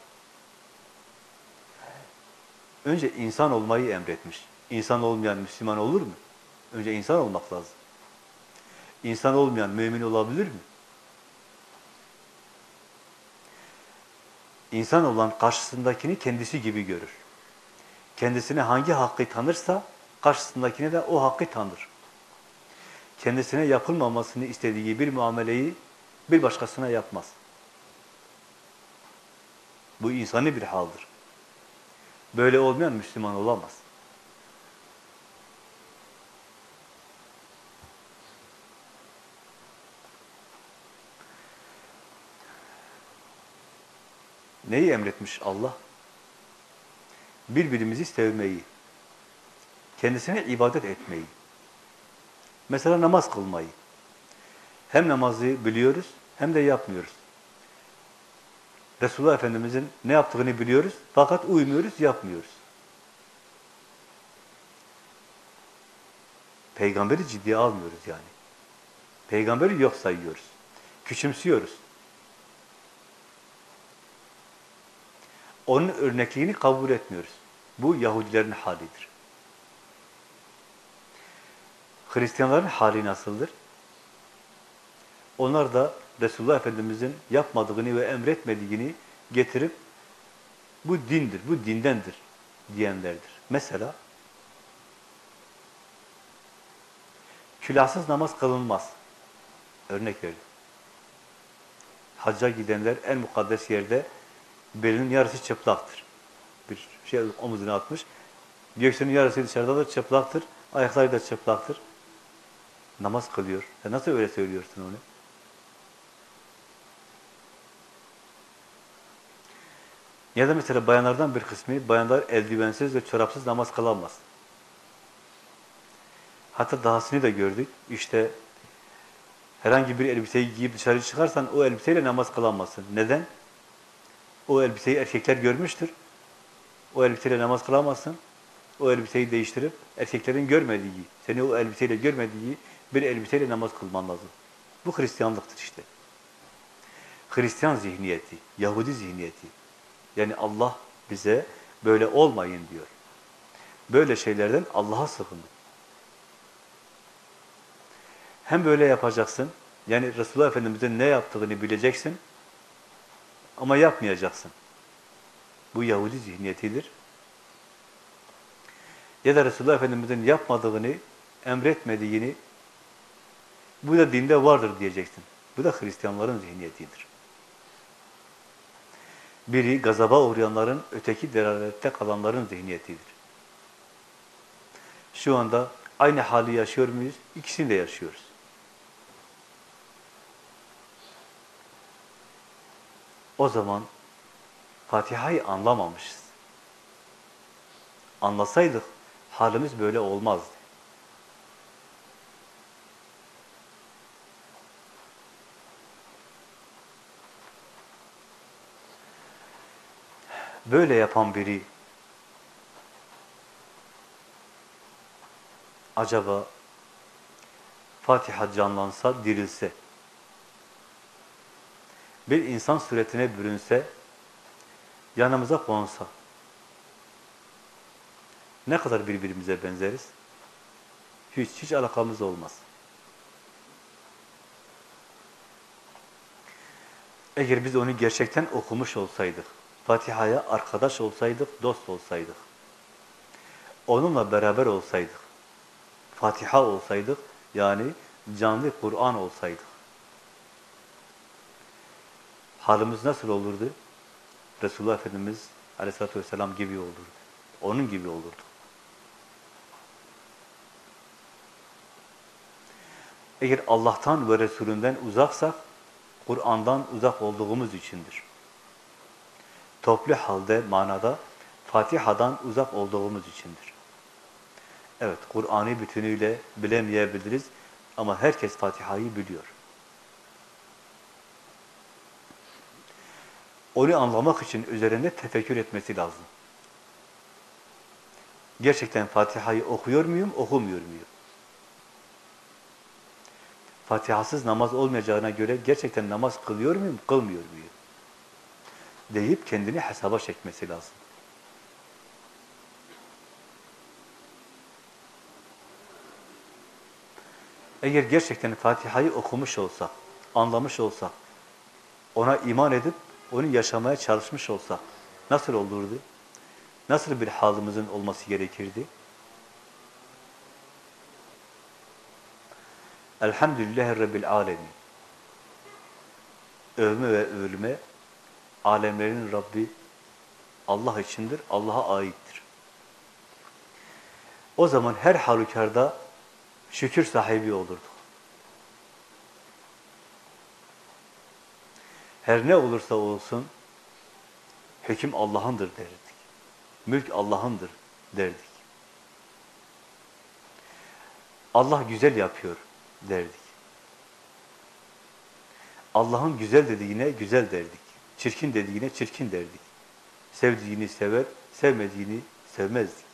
Önce insan olmayı emretmiş. İnsan olmayan Müslüman olur mu? Önce insan olmak lazım. İnsan olmayan mümin olabilir mi? İnsan olan karşısındakini kendisi gibi görür. Kendisine hangi hakkı tanırsa karşısındakine de o hakkı tanır. Kendisine yapılmamasını istediği bir muameleyi bir başkasına yapmaz. Bu insani bir haldir. Böyle olmayan Müslüman olamaz. Neyi emretmiş Allah? Birbirimizi sevmeyi, kendisine ibadet etmeyi, mesela namaz kılmayı. Hem namazı biliyoruz, hem de yapmıyoruz. Resulullah Efendimiz'in ne yaptığını biliyoruz, fakat uymuyoruz, yapmıyoruz. Peygamberi ciddiye almıyoruz yani. Peygamberi yok sayıyoruz. Küçümsüyoruz. Onun örnekliğini kabul etmiyoruz. Bu Yahudilerin halidir. Hristiyanların hali nasıldır? Onlar da Resulullah Efendimiz'in yapmadığını ve emretmediğini getirip bu dindir, bu dindendir diyenlerdir. Mesela külahsız namaz kılınmaz. Örnek verin. Hacca gidenler en mukaddes yerde belinin yarısı çıplaktır. Bir şey omuzuna atmış. Göğsünün yarısı dışarıda da çıplaktır. Ayakları da çıplaktır. Namaz kılıyor. Sen nasıl öyle söylüyorsun onu? Ya da mesela bayanlardan bir kısmı, bayanlar eldivensiz ve çorapsız namaz kılamaz. Hatta dahasını da gördük. İşte herhangi bir elbiseyi giyip dışarı çıkarsan o elbiseyle namaz kılamazsın. Neden? O elbiseyi erkekler görmüştür. O elbiseyle namaz kılamazsın. O elbiseyi değiştirip erkeklerin görmediği, seni o elbiseyle görmediği bir elbiseyle namaz kılman lazım. Bu Hristiyanlıktır işte. Hristiyan zihniyeti, Yahudi zihniyeti. Yani Allah bize böyle olmayın diyor. Böyle şeylerden Allah'a sığının. Hem böyle yapacaksın, yani Resulullah Efendimiz'in ne yaptığını bileceksin ama yapmayacaksın. Bu Yahudi zihniyetidir. Ya da Resulullah Efendimiz'in yapmadığını, emretmediğini bu da dinde vardır diyeceksin. Bu da Hristiyanların zihniyetidir. Biri gazaba uğrayanların, öteki delalette kalanların zihniyetidir. Şu anda aynı hali yaşıyor muyuz? İkisini de yaşıyoruz. O zaman Fatiha'yı anlamamışız. Anlasaydık halimiz böyle olmazdı. Böyle yapan biri acaba Fatiha canlansa, dirilse, bir insan suretine bürünse, yanımıza konsa, ne kadar birbirimize benzeriz? Hiç, hiç alakamız olmaz. Eğer biz onu gerçekten okumuş olsaydık, Fatiha'ya arkadaş olsaydık, dost olsaydık, onunla beraber olsaydık, Fatiha olsaydık, yani canlı Kur'an olsaydık, halimiz nasıl olurdu? Resulullah Efendimiz Aleyhisselatü Vesselam gibi olurdu. Onun gibi olurdu. Eğer Allah'tan ve Resulünden uzaksak, Kur'an'dan uzak olduğumuz içindir. Toplu halde, manada Fatiha'dan uzak olduğumuz içindir. Evet, Kur'an'ı bütünüyle bilemeyebiliriz ama herkes Fatiha'yı biliyor. Onu anlamak için üzerinde tefekkür etmesi lazım. Gerçekten Fatiha'yı okuyor muyum, okumuyor muyum? Fatihasız namaz olmayacağına göre gerçekten namaz kılıyor muyum, kılmıyor muyum? Deyip kendini hesaba çekmesi lazım. Eğer gerçekten Fatiha'yı okumuş olsa, anlamış olsa, ona iman edip onu yaşamaya çalışmış olsa nasıl olurdu? Nasıl bir halimizin olması gerekirdi? Elhamdülillahi Rabbil Alemin. Övme ve övülme alemlerin Rabbi Allah içindir, Allah'a aittir. O zaman her halükarda şükür sahibi olurduk. Her ne olursa olsun hüküm Allah'ındır derdik. Mülk Allah'ındır derdik. Allah güzel yapıyor derdik. Allah'ın güzel dediğine güzel derdik. Çirkin dediğine çirkin derdik. Sevdiğini sever, sevmediğini sevmezdik.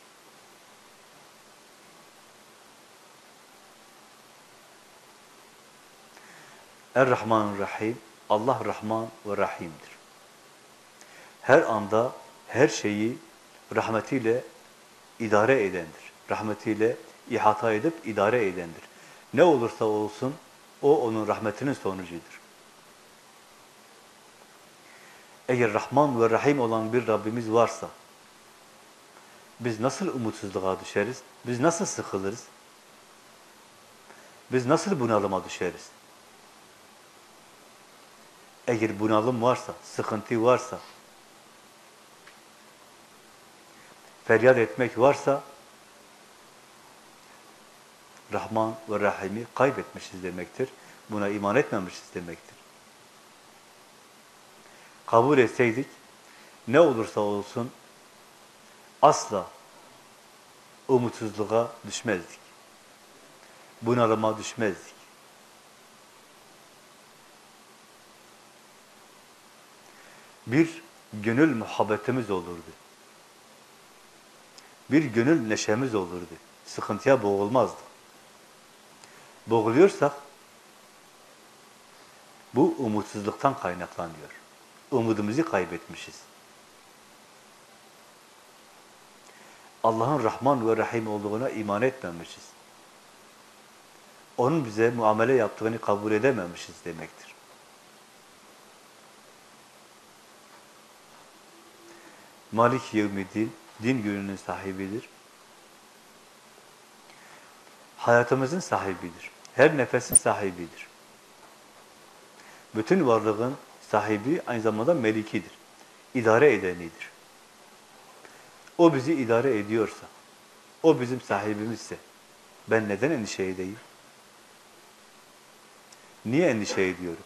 Er-Rahman Rahim, Allah Rahman ve Rahim'dir. Her anda her şeyi rahmetiyle idare edendir. Rahmetiyle ihata edip idare edendir. Ne olursa olsun o onun rahmetinin sonucudur. Eğer Rahman ve Rahim olan bir Rabbimiz varsa biz nasıl umutsuzluğa düşeriz? Biz nasıl sıkılırız? Biz nasıl bunalıma düşeriz? Eğer bunalım varsa, sıkıntı varsa, feryat etmek varsa Rahman ve Rahim'i kaybetmişiz demektir. Buna iman etmemişiz demektir. Kabul etseydik ne olursa olsun asla umutsuzluğa düşmezdik. Bunalıma düşmezdik. Bir gönül muhabbetimiz olurdu. Bir gönül neşemiz olurdu. Sıkıntıya boğulmazdık. Boğuluyorsak bu umutsuzluktan kaynaklanıyor. Umudumuzu kaybetmişiz. Allah'ın Rahman ve Rahim olduğuna iman etmemişiz. Onun bize muamele yaptığını kabul edememişiz demektir. Malik yevmiddin, din gününün sahibidir. Hayatımızın sahibidir. Her nefesin sahibidir. Bütün varlığın sahibi aynı zamanda melikidir. İdare edenidir. O bizi idare ediyorsa, o bizim sahibimizse, ben neden endişe edeyim? Niye endişe ediyorum?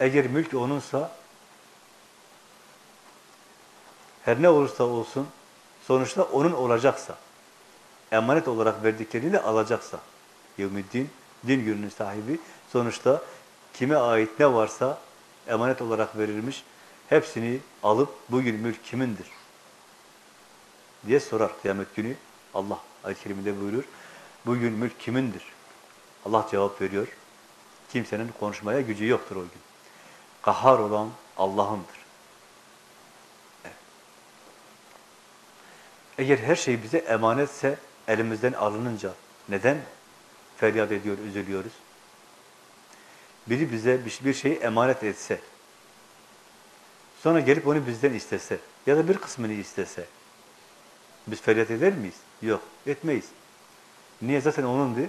Eğer mülk onunsa, her ne olursa olsun, sonuçta onun olacaksa, emanet olarak verdiklerini de alacaksa, yevmiddin, din gününün sahibi, sonuçta kime ait ne varsa emanet olarak verilmiş, hepsini alıp bugün mülk kimindir? diye sorar kıyamet günü. Allah ayet-i kerimede buyurur. Bugün mülk kimindir? Allah cevap veriyor. Kimsenin konuşmaya gücü yoktur o gün. Kahhar olan Allah'ındır. Eğer her şey bize emanetse elimizden alınınca neden feryat ediyor, üzülüyoruz? Biri bize bir şeyi emanet etse, sonra gelip onu bizden istese ya da bir kısmını istese, biz feryat eder miyiz? Yok, etmeyiz. Niye? Zaten onundu.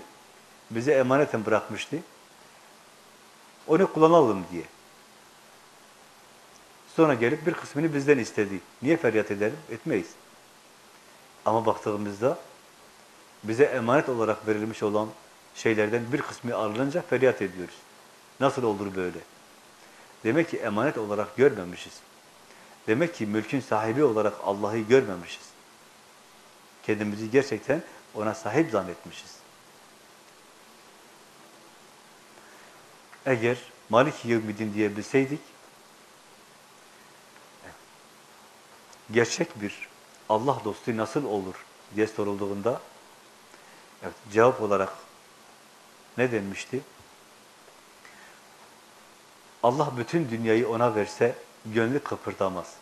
Bize emaneten bırakmıştı. Onu kullanalım diye. Sonra gelip bir kısmını bizden istedi. Niye feryat edelim? Etmeyiz. Ama baktığımızda bize emanet olarak verilmiş olan şeylerden bir kısmı alınınca feryat ediyoruz. Nasıl olur böyle? Demek ki emanet olarak görmemişiz. Demek ki mülkün sahibi olarak Allah'ı görmemişiz. Kendimizi gerçekten ona sahip zannetmişiz. Eğer Malik Yevmiddin diyebilseydik, gerçek bir Allah dostu nasıl olur diye sorulduğunda, evet, cevap olarak ne denmişti? Allah bütün dünyayı ona verse, gönlü kıpırdamaz.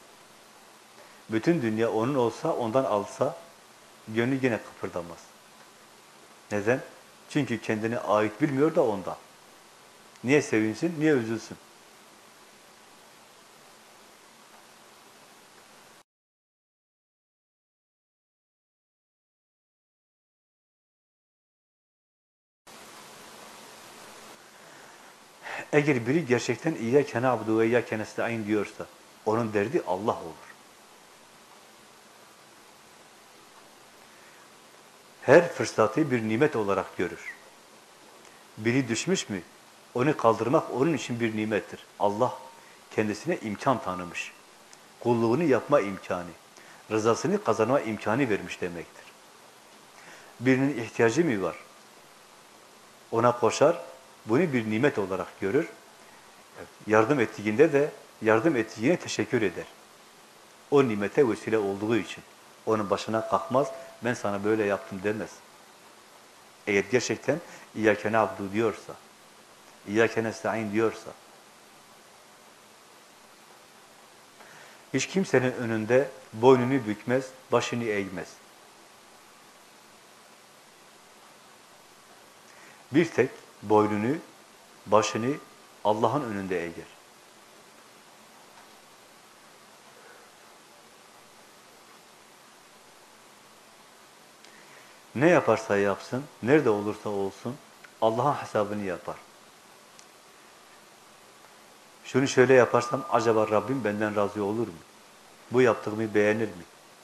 Bütün dünya onun olsa, ondan alsa, gönlü yine kıpırdamaz. Neden? Çünkü kendine ait bilmiyor da ondan. Niye sevinsin, niye üzülsün? Eğer biri gerçekten İyyâke na'budu ve İyyâke nesta'in diyorsa, onun derdi Allah olur. Her fırsatı bir nimet olarak görür. Biri düşmüş mü, onu kaldırmak onun için bir nimettir. Allah kendisine imkan tanımış. Kulluğunu yapma imkanı, rızasını kazanma imkanı vermiş demektir. Birinin ihtiyacı mı var? Ona koşar, bunu bir nimet olarak görür. Yardım ettiğinde de yardım ettiğine teşekkür eder. O nimete vesile olduğu için. Onun başına kalkmaz, ben sana böyle yaptım demez. Eğer gerçekten İyyâke na'budu diyorsa, İyyâke nesta'in diyorsa, hiç kimsenin önünde boynunu bükmez, başını eğmez. Bir tek boynunu, başını Allah'ın önünde eğer. Ne yaparsa yapsın, nerede olursa olsun Allah'ın hesabını yapar. Şunu şöyle yaparsam acaba Rabbim benden razı olur mu? Bu yaptığımı beğenir mi?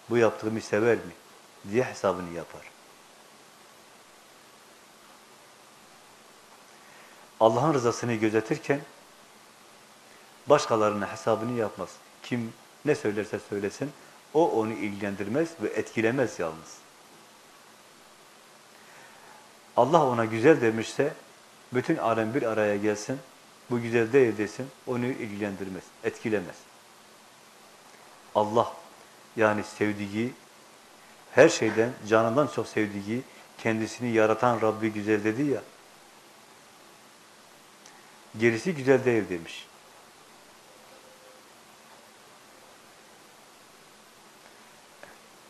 Bu yaptığımı sever mi? diye hesabını yapar. Allah'ın rızasını gözetirken başkalarının hesabını yapmaz. Kim ne söylerse söylesin, o onu ilgilendirmez ve etkilemez yalnız. Allah ona güzel demişse, bütün alem bir araya gelsin, bu güzel değil desin, onu ilgilendirmez, etkilemez. Allah, yani sevdiği, her şeyden, canından çok sevdiği, kendisini yaratan Rabbi güzel dedi ya, gerisi güzel değil demiş.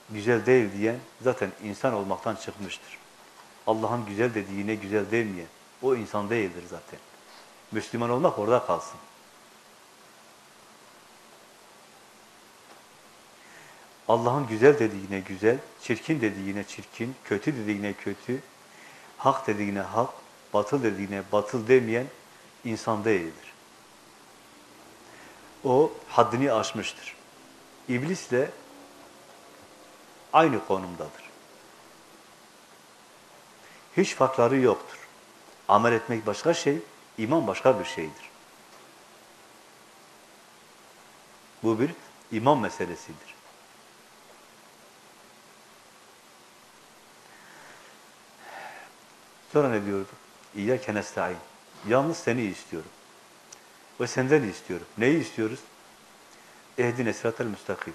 Güzel değil diyen zaten insan olmaktan çıkmıştır. Allah'ın güzel dediğine güzel demeyen o insan değildir zaten. Müslüman olmak orada kalsın. Allah'ın güzel dediğine güzel, çirkin dediğine çirkin, kötü dediğine kötü, hak dediğine hak, batıl dediğine batıl demeyen insan değildir. O haddini aşmıştır. İblisle aynı konumdadır. Hiç farkları yoktur. Amel etmek başka şey, iman başka bir şeydir. Bu bir iman meselesidir. Sonra ne diyordu? İyyâke nesta'in. Yalnız seni istiyorum. Ve senden istiyorum. Neyi istiyoruz? Ehdine sıratel müstakim.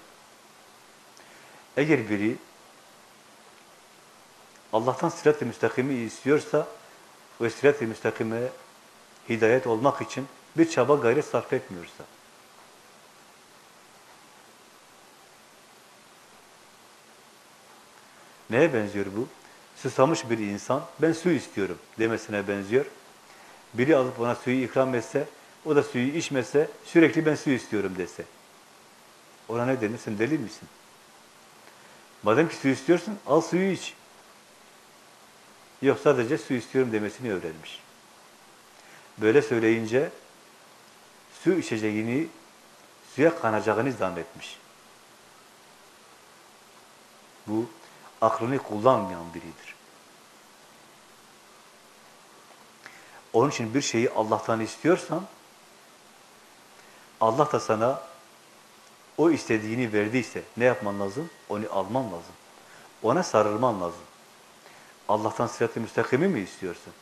Eğer biri Allah'tan sırat-ı müstakimi istiyorsa ve sırat-ı müstakime hidayet olmak için bir çaba gayret sarf etmiyorsa neye benziyor bu? Susamış bir insan ben su istiyorum demesine benziyor. Biri alıp ona suyu ikram etse, o da suyu içmese, sürekli ben su istiyorum dese. Ona ne denir? Sen deli misin? Madem ki su istiyorsun, al suyu iç. Yok sadece su istiyorum demesini öğrenmiş. Böyle söyleyince su içeceğini, suya kanacağını zannetmiş. Bu aklını kullanmayan biridir. Onun için bir şeyi Allah'tan istiyorsan, Allah da sana o istediğini verdiyse ne yapman lazım? Onu alman lazım. Ona sarılman lazım. Allah'tan sırat-ı müstakimi mi istiyorsun?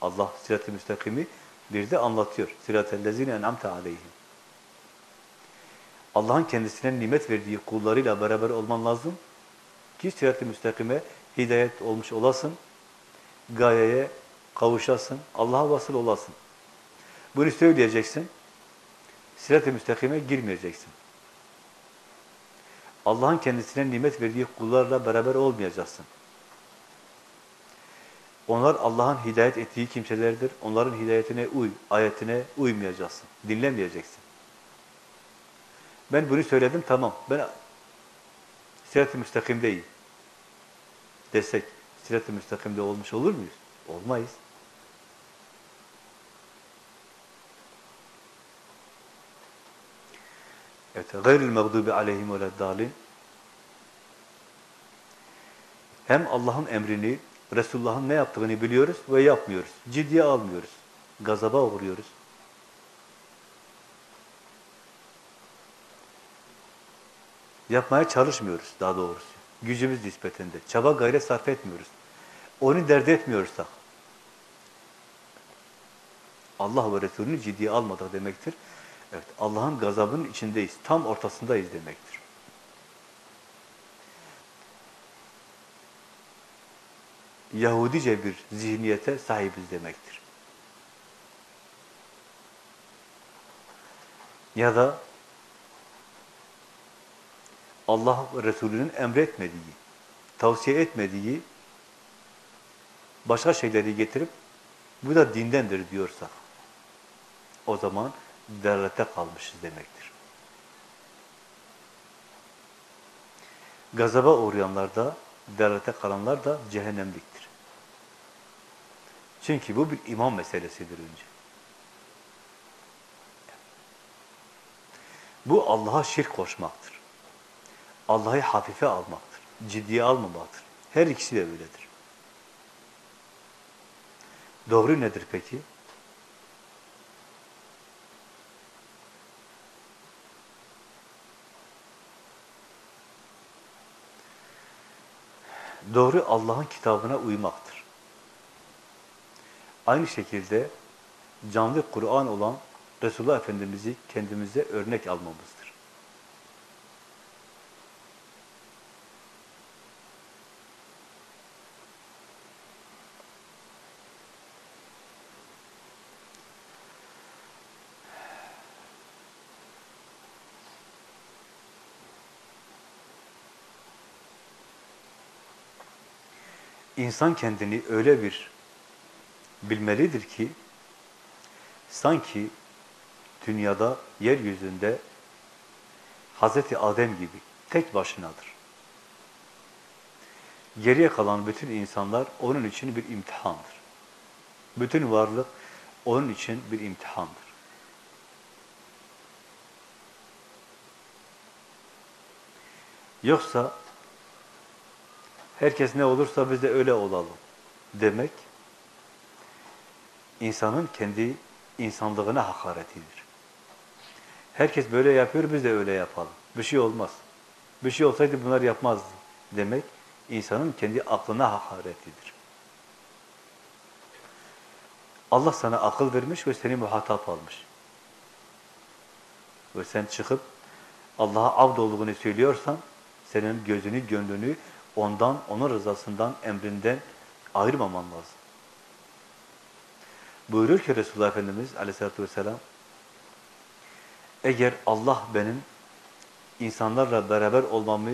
Allah sırat-ı müstakimi bir de anlatıyor. Sırat-ı lezine en'amte aleyhim. Allah'ın kendisine nimet verdiği kullarıyla beraber olman lazım ki sırat-ı müstakime hidayet olmuş olasın, gayeye kavuşasın, Allah'a vasıl olasın. Bunu söyleyeceksin, sırat-ı müstakime girmeyeceksin. Allah'ın kendisine nimet verdiği kullarla beraber olmayacaksın. Onlar Allah'ın hidayet ettiği kimselerdir. Onların hidayetine uy, ayetine uymayacaksın. Dinlemeyeceksin. Ben bunu söyledim, tamam. Ben sirat-ı müstakimdeyim. Desek, sirat-ı müstakimde olmuş olur muyuz? Olmayız. Evet, gayril mağdubi aleyhim ve dalin. Hem Allah'ın emrini, Resulullah'ın ne yaptığını biliyoruz ve yapmıyoruz. Ciddiye almıyoruz. Gazaba uğruyoruz. Yapmaya çalışmıyoruz daha doğrusu. Gücümüz nispetinde. Çaba gayret sarf etmiyoruz. Onu dert etmiyorsak Allah ve Resulünü ciddiye almadık demektir. Evet, Allah'ın gazabının içindeyiz. Tam ortasındayız demektir. Yahudice bir zihniyete sahibiz demektir. Ya da Allah Resulünün emretmediği, tavsiye etmediği başka şeyleri getirip bu da dindendir diyorsak o zaman derlete kalmışız demektir. Gazaba uğrayanlar da, derlete kalanlar da cehennemliktir. Çünkü bu bir iman meselesidir önce. Bu Allah'a şirk koşmaktır. Allah'ı hafife almaktır. Ciddiye almamaktır. Her ikisi de öyledir. Doğru nedir peki? Doğru Allah'ın kitabına uymaktır. Aynı şekilde canlı Kur'an olan Resulullah Efendimiz'i kendimize örnek almamızdır. İnsan kendini öyle bir bilmelidir ki sanki dünyada, yeryüzünde Hazreti Adem gibi tek başınadır. Geriye kalan bütün insanlar onun için bir imtihandır. Bütün varlık onun için bir imtihandır. Yoksa herkes ne olursa biz de öyle olalım demek insanın kendi insanlığına hakaretidir. Herkes böyle yapıyor, biz de öyle yapalım. Bir şey olmaz. Bir şey olsaydı bunlar yapmazdı demek insanın kendi aklına hakaretidir. Allah sana akıl vermiş ve seni muhatap almış. Ve sen çıkıp Allah'a abd olduğunu söylüyorsan senin gözünü, gönlünü ondan, onun rızasından, emrinden ayırmaman lazım. Buyurur ki Resulullah Efendimiz aleyhissalatü vesselam eğer Allah benim insanlarla beraber olmamı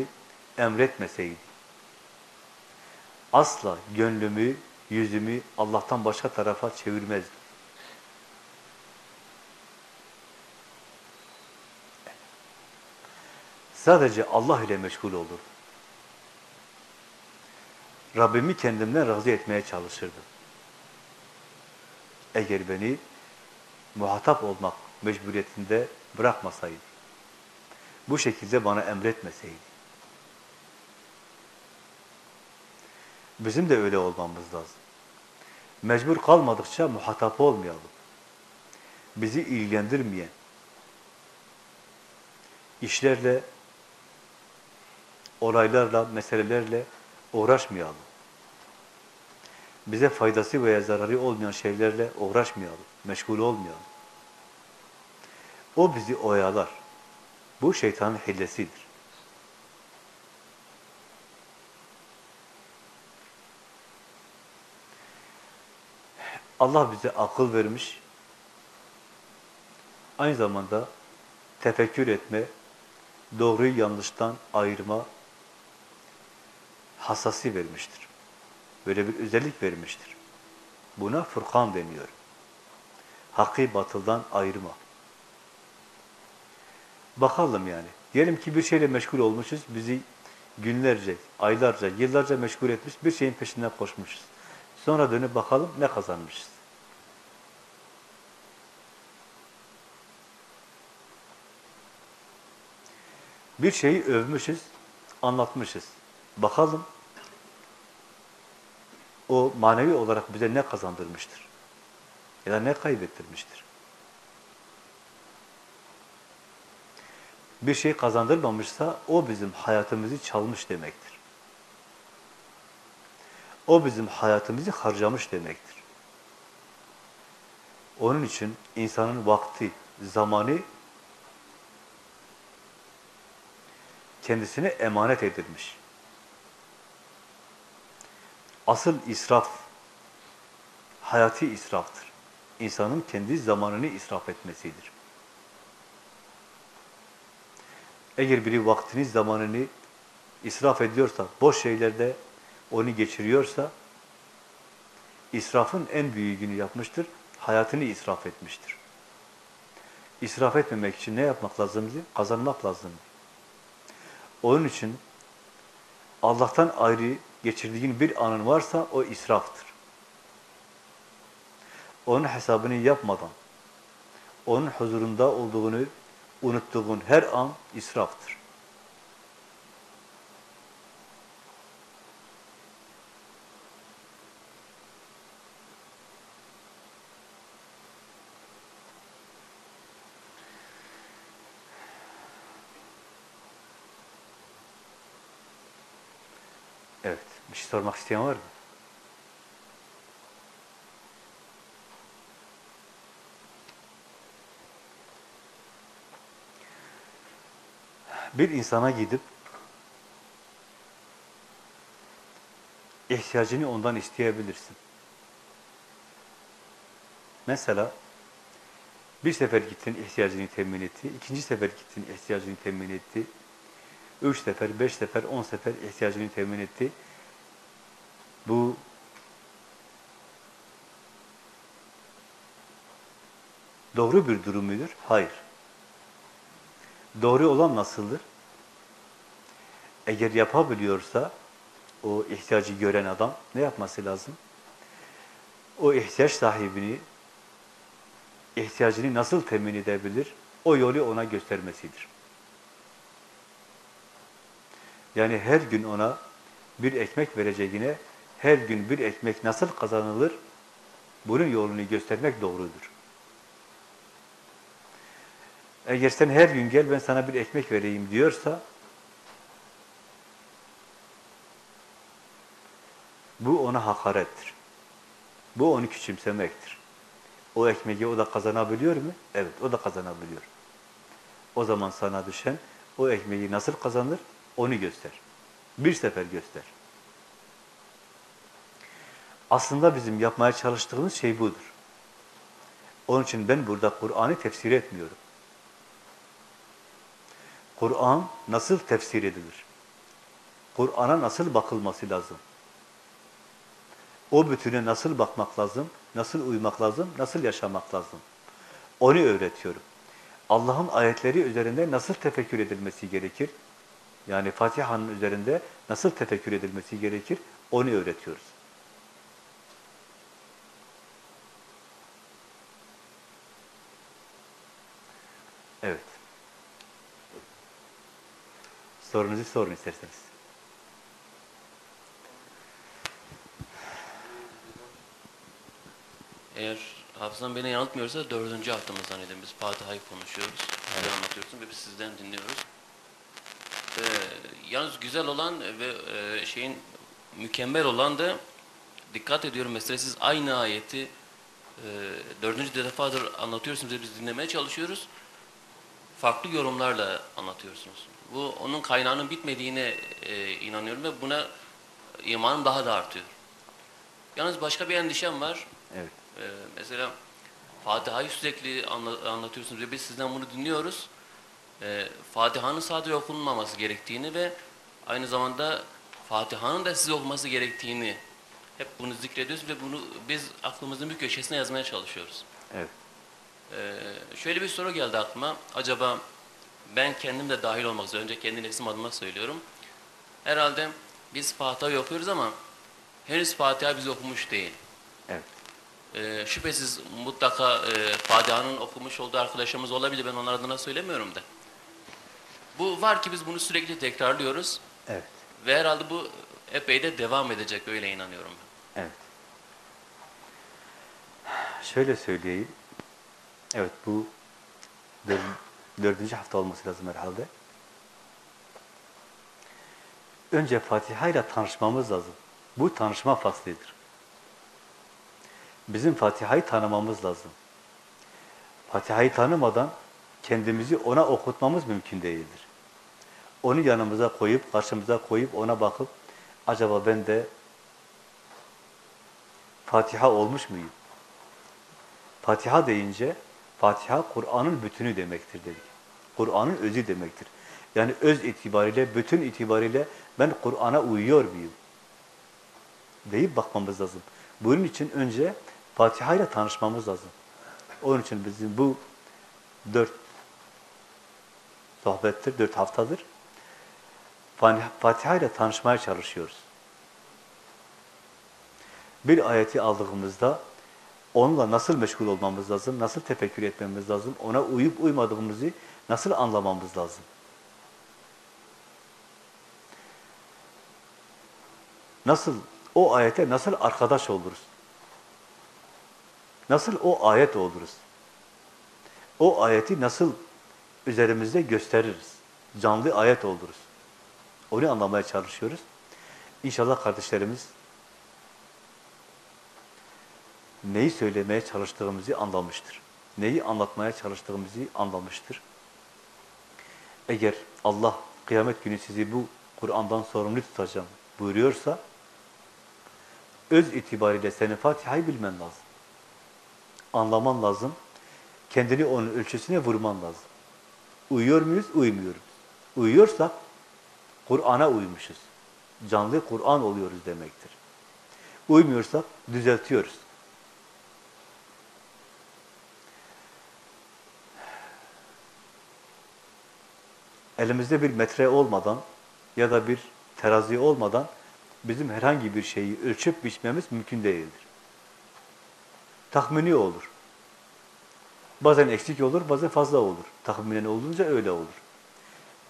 emretmeseydi asla gönlümü, yüzümü Allah'tan başka tarafa çevirmezdim. Sadece Allah ile meşgul olur. Rabbimi kendimden razı etmeye çalışırdım. Eğer beni muhatap olmak mecburiyetinde bırakmasaydı, bu şekilde bana emretmeseydi, bizim de öyle olmamız lazım. Mecbur kalmadıkça muhatap olmayalım. Bizi ilgilendirmeyen işlerle, olaylarla, meselelerle uğraşmayalım. Bize faydası veya zararı olmayan şeylerle uğraşmayalım, meşgul olmayalım. O bizi oyalar. Bu şeytanın hillesidir. Allah bize akıl vermiş. Aynı zamanda tefekkür etme, doğruyu yanlıştan ayırma hassası vermiştir. Böyle bir özellik vermiştir. Buna Furkan deniyor. Hakkı batıldan ayırma. Bakalım yani. Diyelim ki bir şeyle meşgul olmuşuz, bizi günlerce, aylarca, yıllarca meşgul etmiş, bir şeyin peşinden koşmuşuz. Sonra dönüp bakalım ne kazanmışız. Bir şeyi övmüşüz, anlatmışız. Bakalım o manevi olarak bize ne kazandırmıştır? Ya da ne kaybettirmiştir? Bir şey kazandırmamışsa o bizim hayatımızı çalmış demektir. O bizim hayatımızı harcamış demektir. Onun için insanın vakti, zamanı kendisine emanet edilmiş. Asıl israf, hayati israftır. İnsanın kendi zamanını israf etmesidir. Eğer biri vaktini, zamanını israf ediyorsa, boş şeylerde onu geçiriyorsa, israfın en büyüğünü yapmıştır, hayatını israf etmiştir. İsraf etmemek için ne yapmak lazımdı? Kazanmak lazımdı. Onun için Allah'tan ayrı geçirdiğin bir anın varsa o israftır. Onun hesabını yapmadan, onun huzurunda olduğunu unuttuğun her an israftır. Evet, bir şey sormak isteyen var mı? Bir insana gidip ihtiyacını ondan isteyebilirsin. Mesela bir sefer gittin ihtiyacını temin etti, ikinci sefer gittin ihtiyacını temin etti, üç sefer, beş sefer, on sefer ihtiyacını temin etti. Bu doğru bir durum mudur? Hayır. Doğru olan nasıldır? Eğer yapabiliyorsa o ihtiyacı gören adam ne yapması lazım? O ihtiyaç sahibini ihtiyacını nasıl temin edebilir? O yolu ona göstermesidir. Yani her gün ona bir ekmek vereceğine her gün bir ekmek nasıl kazanılır? Bunun yolunu göstermek doğrudur. Eğer sen her gün gel ben sana bir ekmek vereyim diyorsa bu ona hakarettir. Bu onu küçümsemektir. O ekmeği o da kazanabiliyor mu? Evet, o da kazanabiliyor. O zaman sana düşen o ekmeği nasıl kazanır? Onu göster. Bir sefer göster. Aslında bizim yapmaya çalıştığımız şey budur. Onun için ben burada Kur'an'ı tefsir etmiyorum. Kur'an nasıl tefsir edilir? Kur'an'a nasıl bakılması lazım? O bütüne nasıl bakmak lazım? Nasıl uymak lazım? Nasıl yaşamak lazım? Onu öğretiyorum. Allah'ın ayetleri üzerinde nasıl tefekkür edilmesi gerekir? Yani Fatiha'nın üzerinde nasıl tefekkür edilmesi gerekir? Onu öğretiyoruz. Evet. Sorunuzu sorun isterseniz. Eğer hafızam beni yanıltmıyorsa dördüncü haftamız zannediyorum. Biz Fatiha'yı konuşuyoruz. Evet. anlatıyorsun ve biz sizden dinliyoruz. Ee, yalnız güzel olan ve e, şeyin mükemmel olan da dikkat ediyorum mesela siz aynı ayeti e, dördüncü defadır anlatıyorsunuz ve biz dinlemeye çalışıyoruz. Farklı yorumlarla anlatıyorsunuz. Bu onun kaynağının bitmediğine e, inanıyorum ve buna imanım daha da artıyor. Yalnız başka bir endişem var. Evet. Ee, mesela Fatiha'yı sürekli anla- anlatıyorsunuz ve biz sizden bunu dinliyoruz. Ee, Fatiha'nın sadece okunmaması gerektiğini ve aynı zamanda Fatiha'nın da size okuması gerektiğini hep bunu zikrediyoruz ve bunu biz aklımızın bir köşesine yazmaya çalışıyoruz. Evet. Ee, şöyle bir soru geldi aklıma. Acaba ben kendim de dahil olmak üzere, önce kendi nefsim adıma söylüyorum. Herhalde biz Fatiha'yı okuyoruz ama henüz Fatiha biz okumuş değil. Evet. Ee, şüphesiz mutlaka e, Fatiha'nın okumuş olduğu arkadaşlarımız olabilir. Ben onlar adına söylemiyorum da. Bu var ki biz bunu sürekli tekrarlıyoruz. Evet. Ve herhalde bu epey de devam edecek öyle inanıyorum ben. Evet. Şöyle söyleyeyim. Evet bu dördüncü hafta olması lazım herhalde. Önce Fatiha ile tanışmamız lazım. Bu tanışma faslidir. Bizim Fatiha'yı tanımamız lazım. Fatiha'yı tanımadan kendimizi ona okutmamız mümkün değildir. Onu yanımıza koyup, karşımıza koyup ona bakıp acaba ben de Fatiha olmuş muyum? Fatiha deyince Fatiha Kur'an'ın bütünü demektir dedik. Kur'an'ın özü demektir. Yani öz itibariyle, bütün itibariyle ben Kur'an'a uyuyor muyum? Deyip bakmamız lazım. Bunun için önce Fatiha ile tanışmamız lazım. Onun için bizim bu dört sohbettir, dört haftadır. Fatiha ile tanışmaya çalışıyoruz. Bir ayeti aldığımızda onunla nasıl meşgul olmamız lazım, nasıl tefekkür etmemiz lazım, ona uyup uymadığımızı nasıl anlamamız lazım. Nasıl, o ayete nasıl arkadaş oluruz? Nasıl o ayet oluruz? O ayeti nasıl üzerimizde gösteririz? Canlı ayet oluruz. Onu anlamaya çalışıyoruz. İnşallah kardeşlerimiz neyi söylemeye çalıştığımızı anlamıştır. Neyi anlatmaya çalıştığımızı anlamıştır. Eğer Allah kıyamet günü sizi bu Kur'an'dan sorumlu tutacağım buyuruyorsa öz itibariyle senin Fatiha'yı bilmen lazım. Anlaman lazım. Kendini onun ölçüsüne vurman lazım. Uyuyor muyuz? Uymuyoruz. Uyuyorsak Kur'an'a uymuşuz. Canlı Kur'an oluyoruz demektir. Uymuyorsak düzeltiyoruz. Elimizde bir metre olmadan ya da bir terazi olmadan bizim herhangi bir şeyi ölçüp biçmemiz mümkün değildir. Tahmini olur. Bazen eksik olur, bazen fazla olur. Tahminen olunca öyle olur.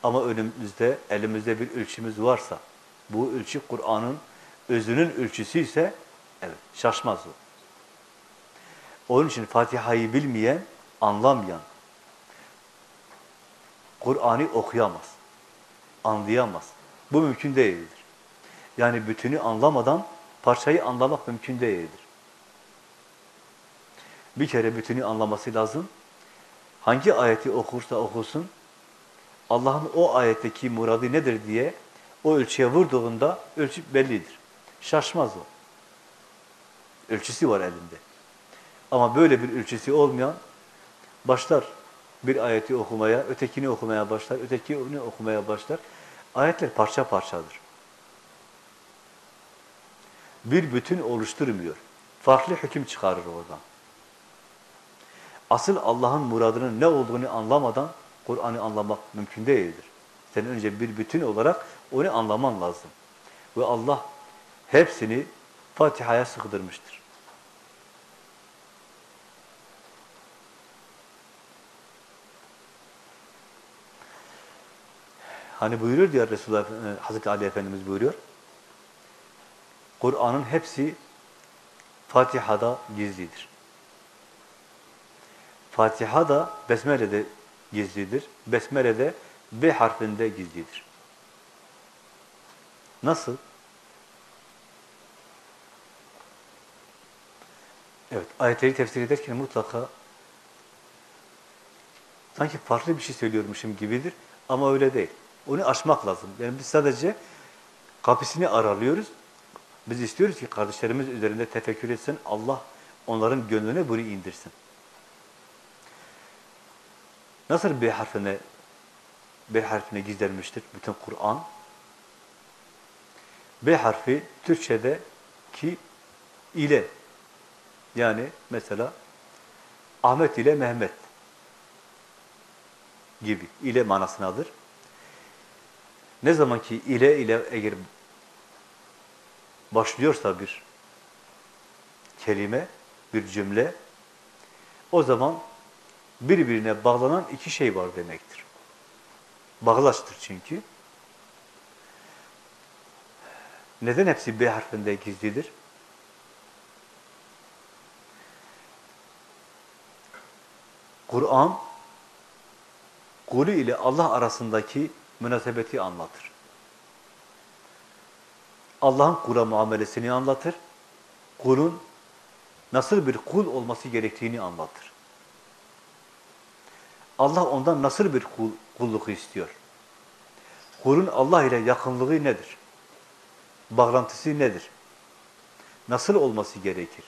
Ama önümüzde, elimizde bir ölçümüz varsa, bu ölçü Kur'an'ın özünün ölçüsü ise, evet, şaşmaz o. Onun için Fatiha'yı bilmeyen, anlamayan, Kur'an'ı okuyamaz, anlayamaz. Bu mümkün değildir. Yani bütünü anlamadan parçayı anlamak mümkün değildir. Bir kere bütünü anlaması lazım. Hangi ayeti okursa okusun, Allah'ın o ayetteki muradı nedir diye o ölçüye vurduğunda ölçü bellidir. Şaşmaz o. Ölçüsü var elinde. Ama böyle bir ölçüsü olmayan başlar bir ayeti okumaya, ötekini okumaya başlar, ötekini okumaya başlar. Ayetler parça parçadır. Bir bütün oluşturmuyor. Farklı hüküm çıkarır oradan. Asıl Allah'ın muradının ne olduğunu anlamadan Kur'an'ı anlamak mümkün değildir. Sen önce bir bütün olarak onu anlaman lazım. Ve Allah hepsini Fatiha'ya sığdırmıştır. Hani buyuruyor diyor Resulullah, e, Hazreti Ali Efendimiz buyuruyor. Kur'an'ın hepsi Fatiha'da gizlidir. Fatiha da Besmele'de gizlidir. Besmele de B harfinde gizlidir. Nasıl? Evet, ayetleri tefsir ederken mutlaka sanki farklı bir şey söylüyormuşum gibidir ama öyle değil. Onu aşmak lazım. Yani biz sadece kapısını aralıyoruz. Biz istiyoruz ki kardeşlerimiz üzerinde tefekkür etsin. Allah onların gönlüne bunu indirsin. Nasıl B harfine B harfine gizlenmiştir bütün Kur'an? B harfi Türkçe'de ki ile yani mesela Ahmet ile Mehmet gibi ile manasınadır. Ne zaman ki ile ile eğer başlıyorsa bir kelime, bir cümle o zaman birbirine bağlanan iki şey var demektir. Bağlaçtır çünkü. Neden hepsi B harfinde gizlidir? Kur'an kulü ile Allah arasındaki münasebeti anlatır. Allah'ın kula muamelesini anlatır. Kulun nasıl bir kul olması gerektiğini anlatır. Allah ondan nasıl bir kul, kulluk istiyor? Kulun Allah ile yakınlığı nedir? Bağlantısı nedir? Nasıl olması gerekir?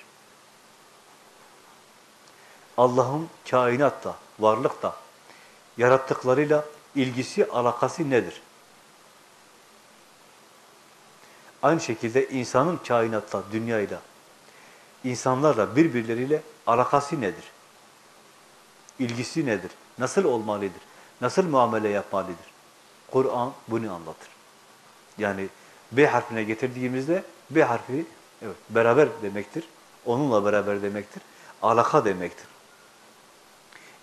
Allah'ın kainatta, varlıkta, yarattıklarıyla ilgisi, alakası nedir? Aynı şekilde insanın kainatla, dünyayla, insanlarla, birbirleriyle alakası nedir? İlgisi nedir? Nasıl olmalıdır? Nasıl muamele yapmalıdır? Kur'an bunu anlatır. Yani B harfine getirdiğimizde B harfi evet beraber demektir. Onunla beraber demektir. Alaka demektir.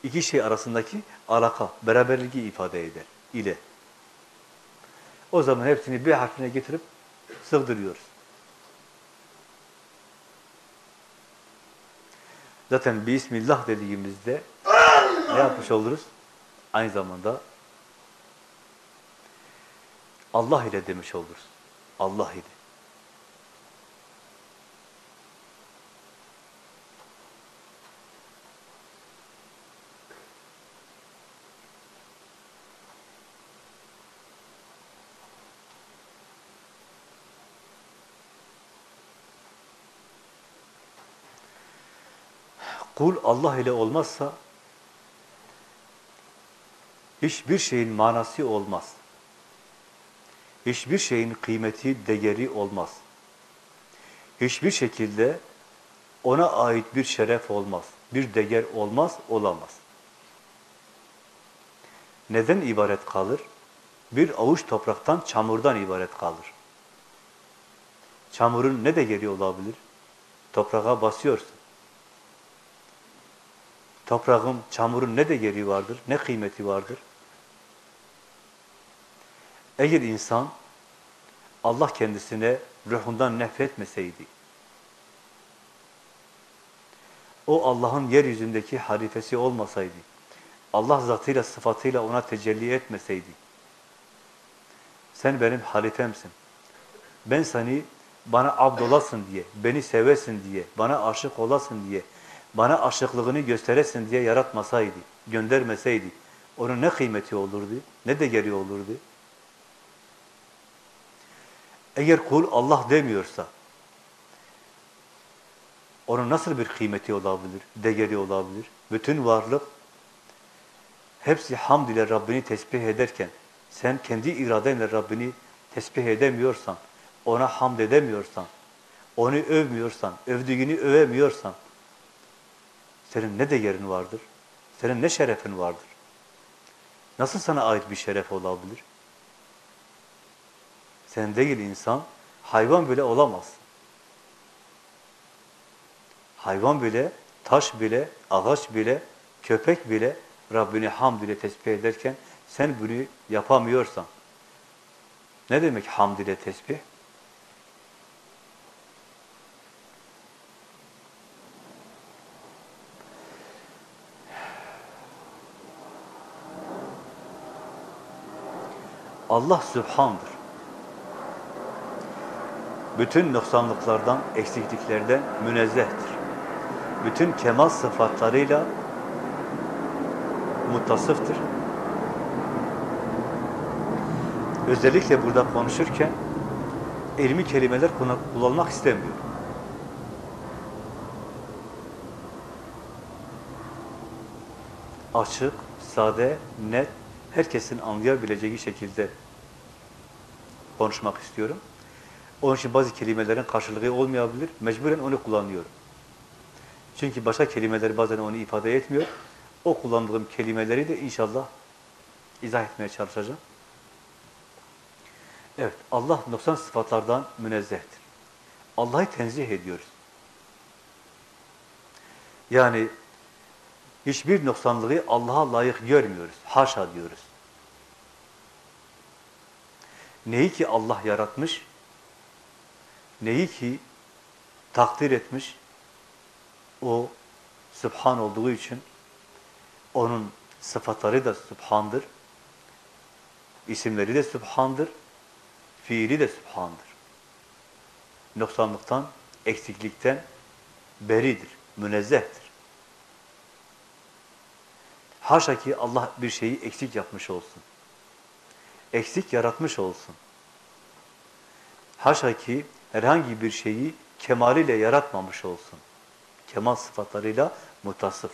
İki şey arasındaki alaka, beraberliği ifade eder. ile. O zaman hepsini B harfine getirip sığdırıyoruz. Zaten Bismillah dediğimizde ne yapmış oluruz? Aynı zamanda Allah ile demiş oluruz. Allah ile. Kul Allah ile olmazsa hiçbir şeyin manası olmaz. Hiçbir şeyin kıymeti, değeri olmaz. Hiçbir şekilde ona ait bir şeref olmaz. Bir değer olmaz, olamaz. Neden ibaret kalır? Bir avuç topraktan, çamurdan ibaret kalır. Çamurun ne değeri olabilir? Toprağa basıyorsun. Toprağın, çamurun ne değeri vardır, ne kıymeti vardır? Eğer insan Allah kendisine ruhundan nefretmeseydi, o Allah'ın yeryüzündeki halifesi olmasaydı, Allah zatıyla, sıfatıyla ona tecelli etmeseydi, sen benim halifemsin, ben seni bana abd olasın diye, beni sevesin diye, bana aşık olasın diye, bana aşıklığını gösteresin diye yaratmasaydı, göndermeseydi, onun ne kıymeti olurdu, ne değeri olurdu? Eğer kul Allah demiyorsa, onun nasıl bir kıymeti olabilir, değeri olabilir? Bütün varlık, hepsi hamd ile Rabbini tesbih ederken, sen kendi iradenle Rabbini tesbih edemiyorsan, ona hamd edemiyorsan, onu övmüyorsan, övdüğünü övemiyorsan, senin ne değerin vardır? Senin ne şerefin vardır? Nasıl sana ait bir şeref olabilir? Sen değil insan, hayvan bile olamaz. Hayvan bile, taş bile, ağaç bile, köpek bile Rabbini hamd ile tesbih ederken sen bunu yapamıyorsan ne demek hamd ile tesbih? Allah Sübhan'dır. Bütün noksanlıklardan, eksikliklerden münezzehtir. Bütün kemal sıfatlarıyla muttasıftır. Özellikle burada konuşurken ilmi kelimeler kullanmak istemiyor. Açık, sade, net, herkesin anlayabileceği şekilde konuşmak istiyorum. Onun için bazı kelimelerin karşılığı olmayabilir. Mecburen onu kullanıyorum. Çünkü başka kelimeler bazen onu ifade etmiyor. O kullandığım kelimeleri de inşallah izah etmeye çalışacağım. Evet, Allah noksan sıfatlardan münezzehtir. Allah'ı tenzih ediyoruz. Yani hiçbir noksanlığı Allah'a layık görmüyoruz. Haşa diyoruz. Neyi ki Allah yaratmış, neyi ki takdir etmiş, o Sübhan olduğu için onun sıfatları da Sübhan'dır, isimleri de Sübhan'dır, fiili de Sübhan'dır. Noksanlıktan, eksiklikten beridir, münezzehtir. Haşa ki Allah bir şeyi eksik yapmış olsun. Eksik yaratmış olsun. Haşa ki herhangi bir şeyi kemaliyle yaratmamış olsun. Kemal sıfatlarıyla mutasıf.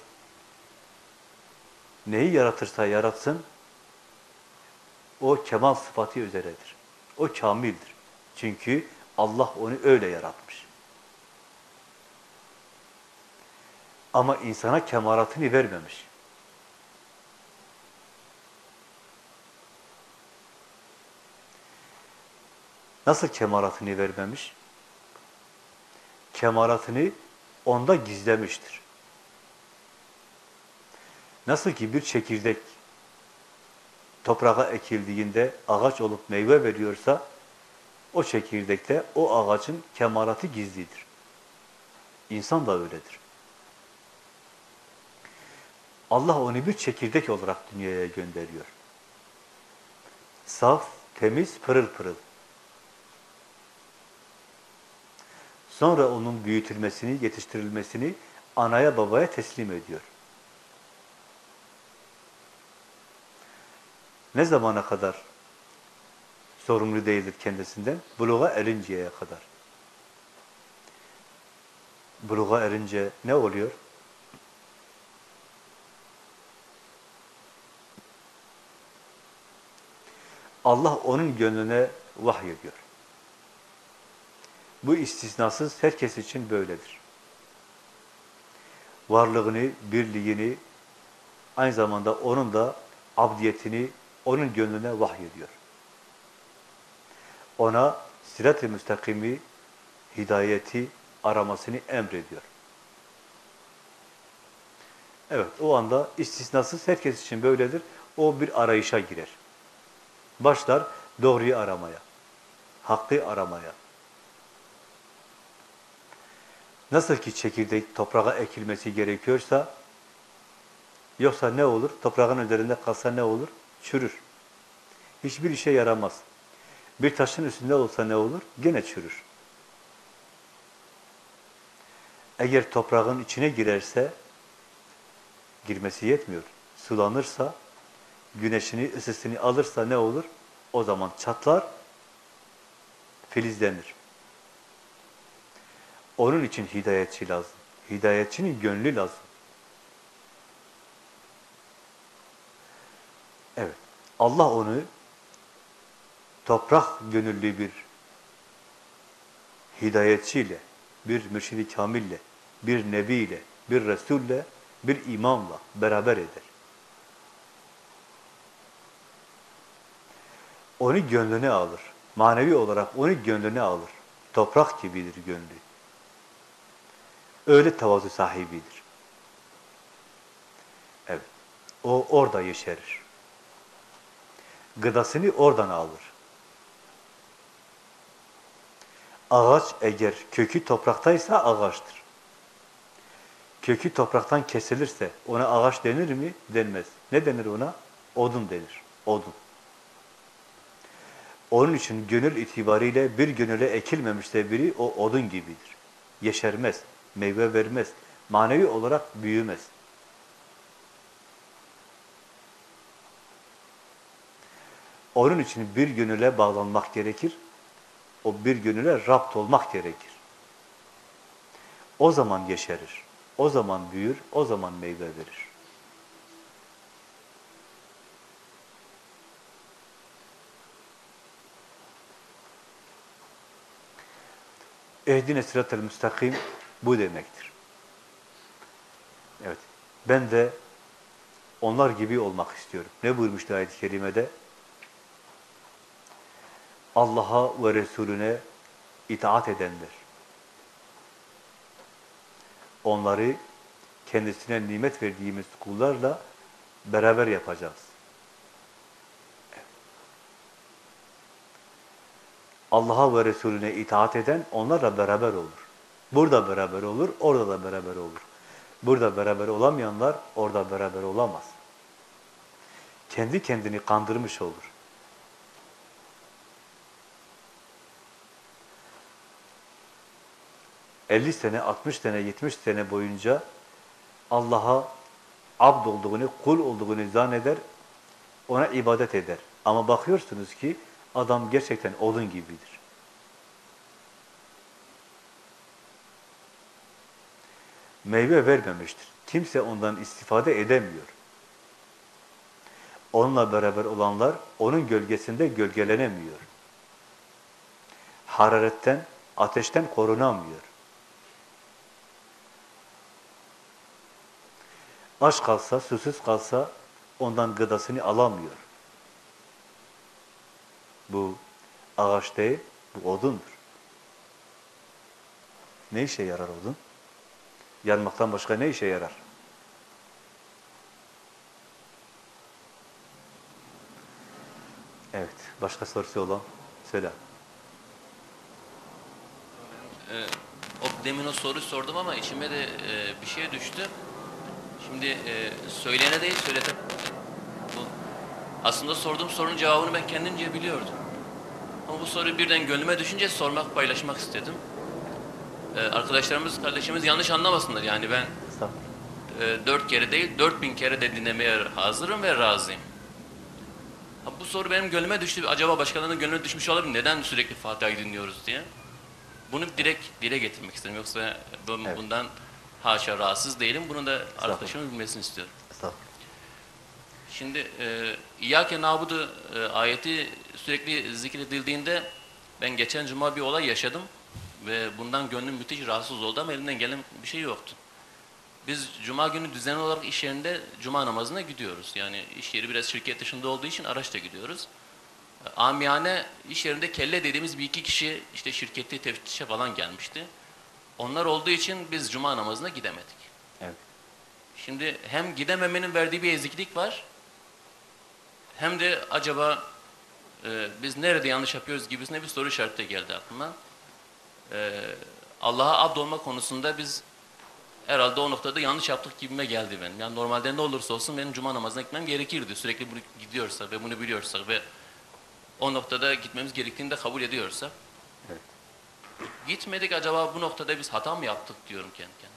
Neyi yaratırsa yaratsın, o kemal sıfatı üzeredir. O kamildir. Çünkü Allah onu öyle yaratmış. Ama insana kemalatını vermemiş. Nasıl kemalatını vermemiş? Kemalatını onda gizlemiştir. Nasıl ki bir çekirdek toprağa ekildiğinde ağaç olup meyve veriyorsa o çekirdekte o ağacın kemalatı gizlidir. İnsan da öyledir. Allah onu bir çekirdek olarak dünyaya gönderiyor. Saf, temiz, pırıl pırıl. Sonra onun büyütülmesini, yetiştirilmesini anaya babaya teslim ediyor. Ne zamana kadar sorumlu değildir kendisinden? Buluğa erinceye kadar. Buluğa erince ne oluyor? Allah onun gönlüne vahyediyor. Bu istisnasız herkes için böyledir. Varlığını, birliğini, aynı zamanda onun da abdiyetini onun gönlüne vahyediyor. Ona sirat-i müstakimi, hidayeti aramasını emrediyor. Evet, o anda istisnasız herkes için böyledir. O bir arayışa girer. Başlar doğruyu aramaya, hakkı aramaya. Nasıl ki çekirdek toprağa ekilmesi gerekiyorsa, yoksa ne olur? Toprağın üzerinde kalsa ne olur? Çürür. Hiçbir işe yaramaz. Bir taşın üstünde olsa ne olur? Gene çürür. Eğer toprağın içine girerse, girmesi yetmiyor. Sulanırsa, güneşini, ısısını alırsa ne olur? O zaman çatlar, filizlenir. Onun için hidayetçi lazım. Hidayetçinin gönlü lazım. Evet. Allah onu toprak gönüllü bir hidayetçiyle, bir mürşidi kamille, bir nebiyle, bir resulle, bir imamla beraber eder. Onu gönlüne alır. Manevi olarak onu gönlüne alır. Toprak gibidir gönlü. Öyle tevazu sahibidir. Evet. O orada yeşerir. Gıdasını oradan alır. Ağaç eğer kökü topraktaysa ağaçtır. Kökü topraktan kesilirse ona ağaç denir mi? Denmez. Ne denir ona? Odun denir. Odun. Onun için gönül itibariyle bir gönüle ekilmemişse biri o odun gibidir. Yeşermez, meyve vermez, manevi olarak büyümez. Onun için bir gönüle bağlanmak gerekir. O bir gönüle rapt olmak gerekir. O zaman yeşerir. O zaman büyür, o zaman meyve verir. Ehdine sıratel müstakim bu demektir. Evet. Ben de onlar gibi olmak istiyorum. Ne buyurmuştu ayet-i kerimede? Allah'a ve Resulüne itaat edenler. Onları kendisine nimet verdiğimiz kullarla beraber yapacağız. Allah'a ve Resulüne itaat eden onlarla beraber olur. Burada beraber olur, orada da beraber olur. Burada beraber olamayanlar orada beraber olamaz. Kendi kendini kandırmış olur. ...50 sene, 60 sene, 70 sene boyunca... ...Allah'a abd olduğunu, kul olduğunu zanneder... ...ona ibadet eder. Ama bakıyorsunuz ki... ...adam gerçekten odun gibidir. Meyve vermemiştir. Kimse ondan istifade edemiyor. Onunla beraber olanlar onun gölgesinde gölgelenemiyor. Hararetten, ateşten korunamıyor. Aç kalsa, susuz kalsa ondan gıdasını alamıyor. Bu ağaç değil, bu odundur. Ne işe yarar odun? Yanmaktan başka ne işe yarar? Evet, başka sorusu olan söyle. Ee, o demin o soruyu sordum ama içime de e, bir şey düştü. Şimdi e, söyleyene değil söyleten. Aslında sorduğum sorunun cevabını ben kendimce biliyordum. Ama bu soruyu birden gönlüme düşünce sormak, paylaşmak istedim. Ee, arkadaşlarımız, kardeşimiz yanlış anlamasınlar. Yani ben e, dört kere değil, dört bin kere de dinlemeye hazırım ve razıyım. Ha, bu soru benim gönlüme düştü. Acaba başkalarının gönlüne düşmüş olabilir? Neden sürekli Fatiha'yı dinliyoruz diye. Bunu direkt dile getirmek istedim. Yoksa ben Evet. bundan haşa rahatsız değilim. Bunu da arkadaşımın bilmesini istiyorum. Şimdi e, İyyâke nâbudu e, ayeti sürekli zikredildiğinde ben geçen cuma bir olay yaşadım ve bundan gönlüm müthiş rahatsız oldu ama elimden gelen bir şey yoktu. Biz cuma günü düzenli olarak iş yerinde cuma namazına gidiyoruz. Yani iş yeri biraz şirket dışında olduğu için araçla gidiyoruz. Amiyane iş yerinde kelle dediğimiz bir iki kişi işte şirketi teftişe falan gelmişti. Onlar olduğu için biz cuma namazına gidemedik. Evet. Şimdi hem gidememenin verdiği bir eziklik var. Hem de acaba e, biz nerede yanlış yapıyoruz gibisine bir soru işareti geldi aklıma. E, Allah'a abd olma konusunda biz herhalde o noktada yanlış yaptık gibime geldi benim. Yani normalde ne olursa olsun benim cuma namazına gitmem gerekirdi. Sürekli bunu gidiyorsa ve bunu biliyorsak ve o noktada gitmemiz gerektiğini de kabul ediyorsak. Evet. Gitmedik acaba bu noktada biz hata mı yaptık diyorum kendi kendime.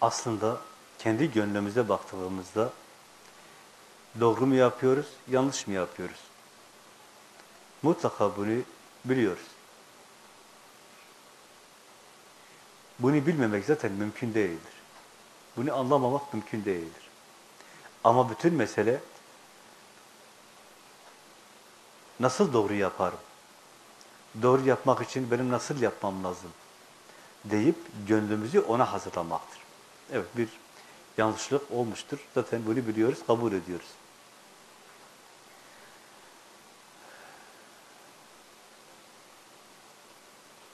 Aslında kendi gönlümüze baktığımızda doğru mu yapıyoruz, yanlış mı yapıyoruz? Mutlaka bunu biliyoruz. Bunu bilmemek zaten mümkün değildir. Bunu anlamamak mümkün değildir. Ama bütün mesele nasıl doğru yaparım? Doğru yapmak için benim nasıl yapmam lazım? deyip gönlümüzü ona hazırlamaktır. Evet bir yanlışlık olmuştur. Zaten bunu biliyoruz, kabul ediyoruz.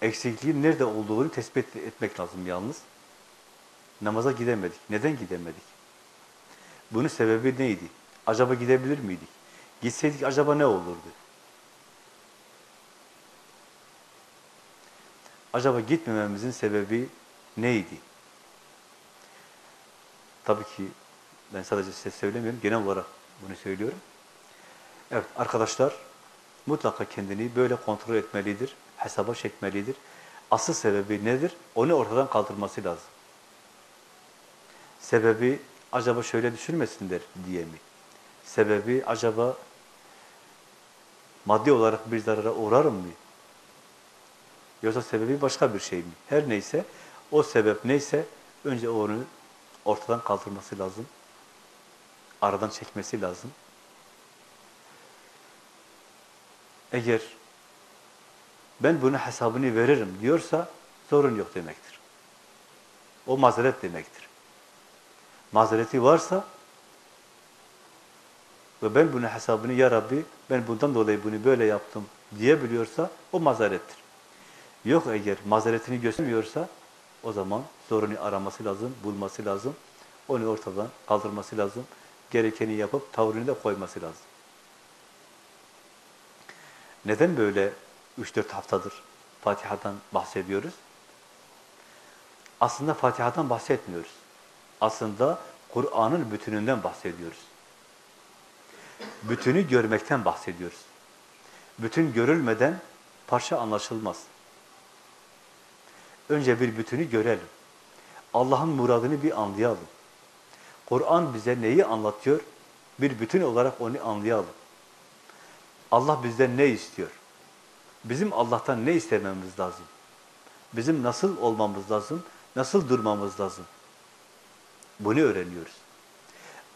Eksikliğin nerede olduğunu tespit etmek lazım yalnız. Namaza gidemedik. Neden gidemedik? Bunun sebebi neydi? Acaba gidebilir miydik? Gitseydik acaba ne olurdu? Acaba gitmememizin sebebi neydi? Tabii ki ben sadece size söylemiyorum, genel olarak bunu söylüyorum. Evet arkadaşlar mutlaka kendini böyle kontrol etmelidir, hesaba çekmelidir. Asıl sebebi nedir? Onu ortadan kaldırması lazım. Sebebi acaba şöyle düşünmesinler diye mi? Sebebi acaba maddi olarak bir zarara uğrarım mı? Yoksa sebebi başka bir şey mi? Her neyse, o sebep neyse önce onu ortadan kaldırması lazım. Aradan çekmesi lazım. Eğer ben bunun hesabını veririm diyorsa sorun yok demektir. O mazeret demektir. Mazereti varsa ve ben bunun hesabını ya Rabbi ben bundan dolayı bunu böyle yaptım diyebiliyorsa o mazerettir. Yok eğer mazeretini göstermiyorsa o zaman sorunu araması lazım, bulması lazım. Onu ortadan kaldırması lazım. Gerekeni yapıp tavrını da koyması lazım. Neden böyle 3-4 haftadır Fatiha'dan bahsediyoruz? Aslında Fatiha'dan bahsetmiyoruz. Aslında Kur'an'ın bütününden bahsediyoruz. Bütünü görmekten bahsediyoruz. Bütün görülmeden parça anlaşılmaz. Önce bir bütünü görelim. Allah'ın muradını bir anlayalım. Kur'an bize neyi anlatıyor? Bir bütün olarak onu anlayalım. Allah bizden ne istiyor? Bizim Allah'tan ne istememiz lazım? Bizim nasıl olmamız lazım? Nasıl durmamız lazım? Bunu öğreniyoruz.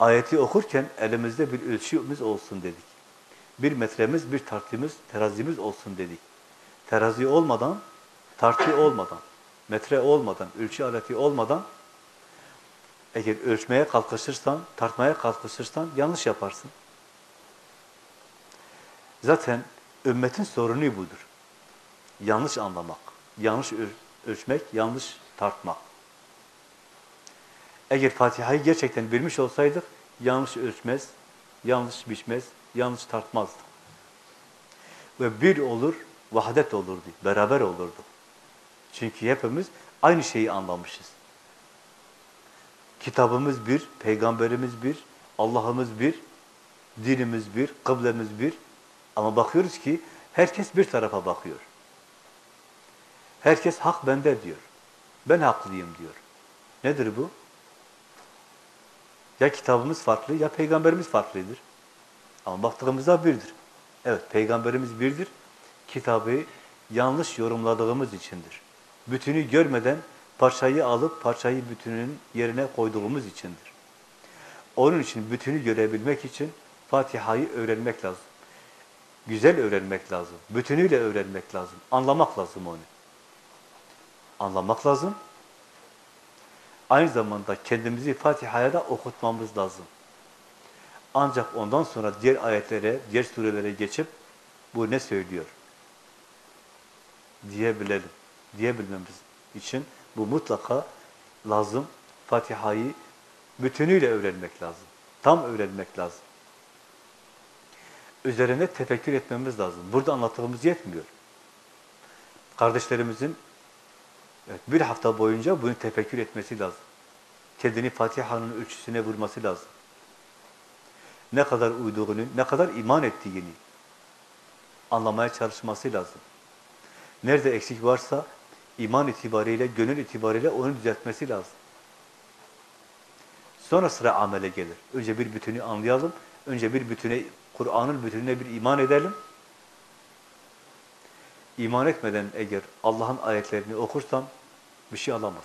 Ayeti okurken elimizde bir ölçümüz olsun dedik. Bir metremiz, bir tartımız, terazimiz olsun dedik. Terazi olmadan, tartı olmadan, metre olmadan, ölçü aleti olmadan eğer ölçmeye kalkışırsan, tartmaya kalkışırsan yanlış yaparsın. Zaten ümmetin sorunu budur. Yanlış anlamak, yanlış ölçmek, yanlış tartmak. Eğer Fatiha'yı gerçekten bilmiş olsaydık, yanlış ölçmez, yanlış biçmez, yanlış tartmazdık. Ve bir olur, vahdet olurdu, beraber olurdu. Çünkü hepimiz aynı şeyi anlamışız. Kitabımız bir, peygamberimiz bir, Allah'ımız bir, dinimiz bir, kıblemiz bir. Ama bakıyoruz ki herkes bir tarafa bakıyor. Herkes hak bende diyor. Ben haklıyım diyor. Nedir bu? Ya kitabımız farklı ya peygamberimiz farklıdır. Ama baktığımızda birdir. Evet peygamberimiz birdir. Kitabı yanlış yorumladığımız içindir. Bütünü görmeden parçayı alıp parçayı bütünün yerine koyduğumuz içindir. Onun için bütünü görebilmek için Fatiha'yı öğrenmek lazım. Güzel öğrenmek lazım. Bütünüyle öğrenmek lazım. Anlamak lazım onu. Anlamak lazım. Aynı zamanda kendimizi Fatiha'ya da okutmamız lazım. Ancak ondan sonra diğer ayetlere, diğer surelere geçip bu ne söylüyor? Diyebilelim. Diyebilmemiz için bu mutlaka lazım. Fatiha'yı bütünüyle öğrenmek lazım. Tam öğrenmek lazım. Üzerine tefekkür etmemiz lazım. Burada anlattığımız yetmiyor. Kardeşlerimizin evet, bir hafta boyunca bunu tefekkür etmesi lazım. Kendini Fatiha'nın ölçüsüne vurması lazım. Ne kadar uyduğunu, ne kadar iman ettiğini anlamaya çalışması lazım. Nerede eksik varsa iman itibariyle, gönül itibariyle onu düzeltmesi lazım. Sonra sıra amele gelir. Önce bir bütünü anlayalım. Önce bir bütüne, Kur'an'ın bütününe bir iman edelim. İman etmeden eğer Allah'ın ayetlerini okursan bir şey alamaz.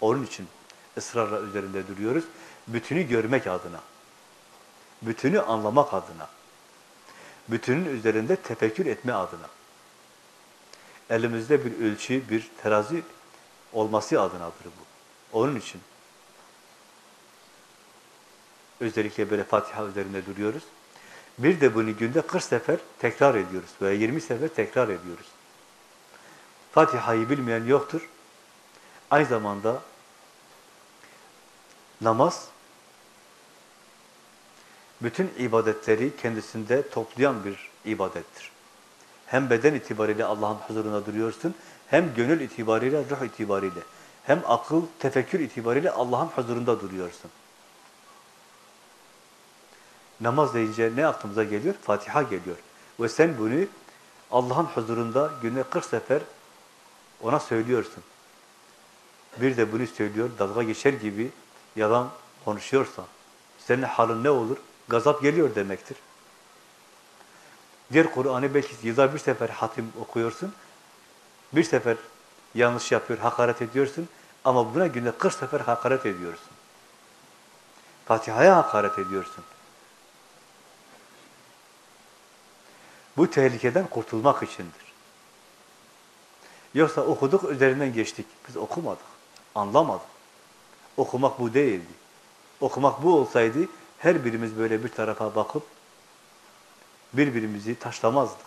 Onun için ısrarla üzerinde duruyoruz. Bütünü görmek adına. Bütünü anlamak adına. Bütünün üzerinde tefekkür etme adına elimizde bir ölçü, bir terazi olması adınadır bu. Onun için özellikle böyle Fatiha üzerinde duruyoruz. Bir de bunu günde 40 sefer tekrar ediyoruz veya 20 sefer tekrar ediyoruz. Fatiha'yı bilmeyen yoktur. Aynı zamanda namaz bütün ibadetleri kendisinde toplayan bir ibadettir. Hem beden itibariyle Allah'ın huzurunda duruyorsun, hem gönül itibariyle, ruh itibariyle, hem akıl, tefekkür itibariyle Allah'ın huzurunda duruyorsun. Namaz deyince ne aklımıza geliyor? Fatiha geliyor. Ve sen bunu Allah'ın huzurunda günde 40 sefer ona söylüyorsun. Bir de bunu söylüyor, dalga geçer gibi yalan konuşuyorsan, senin halin ne olur? Gazap geliyor demektir. Diğer Kur'an'ı belki yılda bir sefer hatim okuyorsun, bir sefer yanlış yapıyor, hakaret ediyorsun ama buna günde 40 sefer hakaret ediyorsun. Fatiha'ya hakaret ediyorsun. Bu tehlikeden kurtulmak içindir. Yoksa okuduk, üzerinden geçtik. Biz okumadık, anlamadık. Okumak bu değildi. Okumak bu olsaydı her birimiz böyle bir tarafa bakıp birbirimizi taşlamazdık.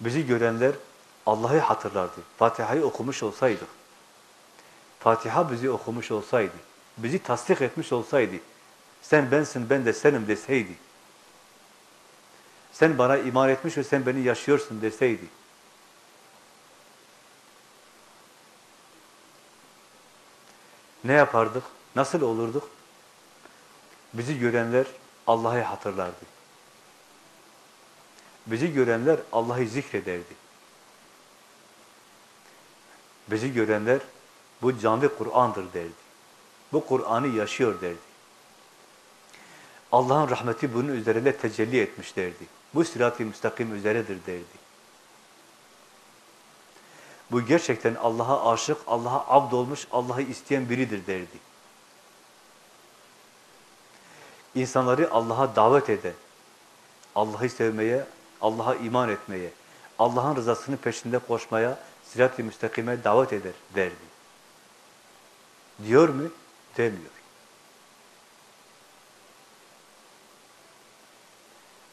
Bizi görenler Allah'ı hatırlardı. Fatiha'yı okumuş olsaydık, Fatiha bizi okumuş olsaydı, bizi tasdik etmiş olsaydı, sen bensin, ben de senim deseydi, sen bana iman etmiş ve sen beni yaşıyorsun deseydi, ne yapardık? Nasıl olurduk? Bizi görenler Allah'ı hatırlardı. Bizi görenler Allah'ı zikrederdi. Bizi görenler bu canlı Kur'an'dır derdi. Bu Kur'an'ı yaşıyor derdi. Allah'ın rahmeti bunun üzerine tecelli etmiş derdi. Bu sırat-ı müstakim üzeredir derdi. Bu gerçekten Allah'a aşık, Allah'a abd olmuş, Allah'ı isteyen biridir derdi. İnsanları Allah'a davet eden, Allah'ı sevmeye, Allah'a iman etmeye, Allah'ın rızasının peşinde koşmaya, sirat-i müstakime davet eder derdi. Diyor mu? Demiyor.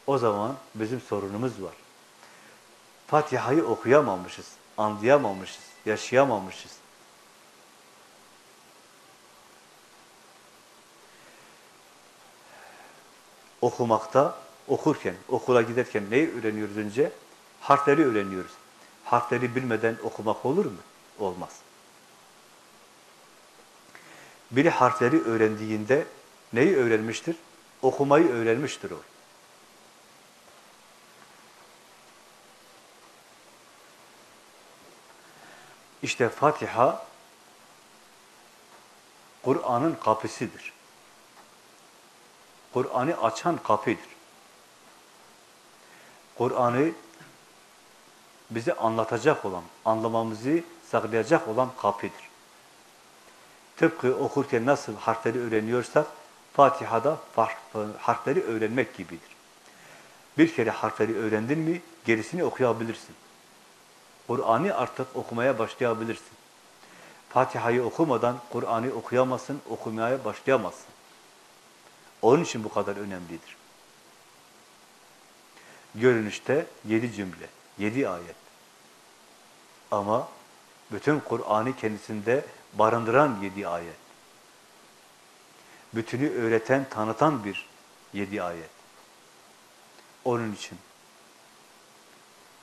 O zaman bizim sorunumuz var. Fatiha'yı okuyamamışız, anlayamamışız, yaşayamamışız. Okumakta, okurken, okula giderken neyi öğreniyoruz önce? Harfleri öğreniyoruz. Harfleri bilmeden okumak olur mu? Olmaz. Biri harfleri öğrendiğinde neyi öğrenmiştir? Okumayı öğrenmiştir o. İşte Fatiha Kur'an'ın kapısıdır. Kur'an'ı açan kapıdır. Kur'an'ı bize anlatacak olan, anlamamızı sağlayacak olan kapıdır. Tıpkı okurken nasıl harfleri öğreniyorsak, Fatiha'da harfleri öğrenmek gibidir. Bir kere harfleri öğrendin mi, gerisini okuyabilirsin. Kur'an'ı artık okumaya başlayabilirsin. Fatiha'yı okumadan Kur'an'ı okuyamazsın, okumaya başlayamazsın. Onun için bu kadar önemlidir. Görünüşte yedi cümle, yedi ayet. Ama bütün Kur'an'ı kendisinde barındıran yedi ayet. Bütünü öğreten, tanıtan bir yedi ayet. Onun için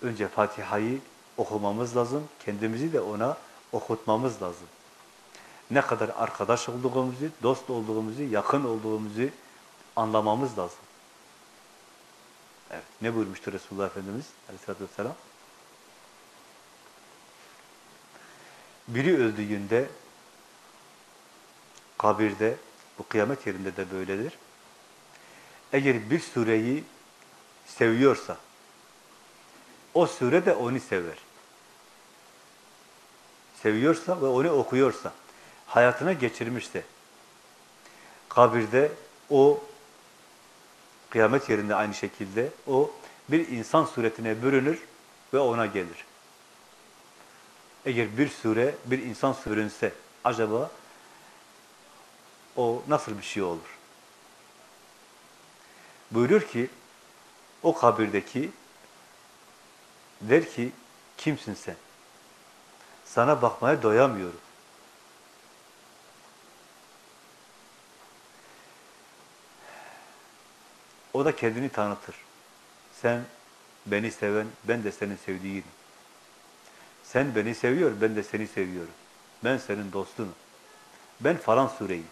önce Fatiha'yı okumamız lazım, kendimizi de ona okutmamız lazım. Ne kadar arkadaş olduğumuzu, dost olduğumuzu, yakın olduğumuzu anlamamız lazım. Evet, ne buyurmuştu Resulullah Efendimiz aleyhissalatü vesselam? Biri öldüğünde, kabirde, bu kıyamet yerinde de böyledir. Eğer bir sureyi seviyorsa, o sure de onu sever. Seviyorsa ve onu okuyorsa, hayatına geçirmişse, kabirde o kıyamet yerinde aynı şekilde o bir insan suretine bürünür ve ona gelir. Eğer bir sure bir insan sürünse acaba o nasıl bir şey olur? Buyurur ki o kabirdeki der ki kimsin sen? Sana bakmaya doyamıyorum. O da kendini tanıtır. Sen beni seven, ben de seni sevdiğim. Sen beni seviyor, ben de seni seviyorum. Ben senin dostunum. Ben falan sureyim.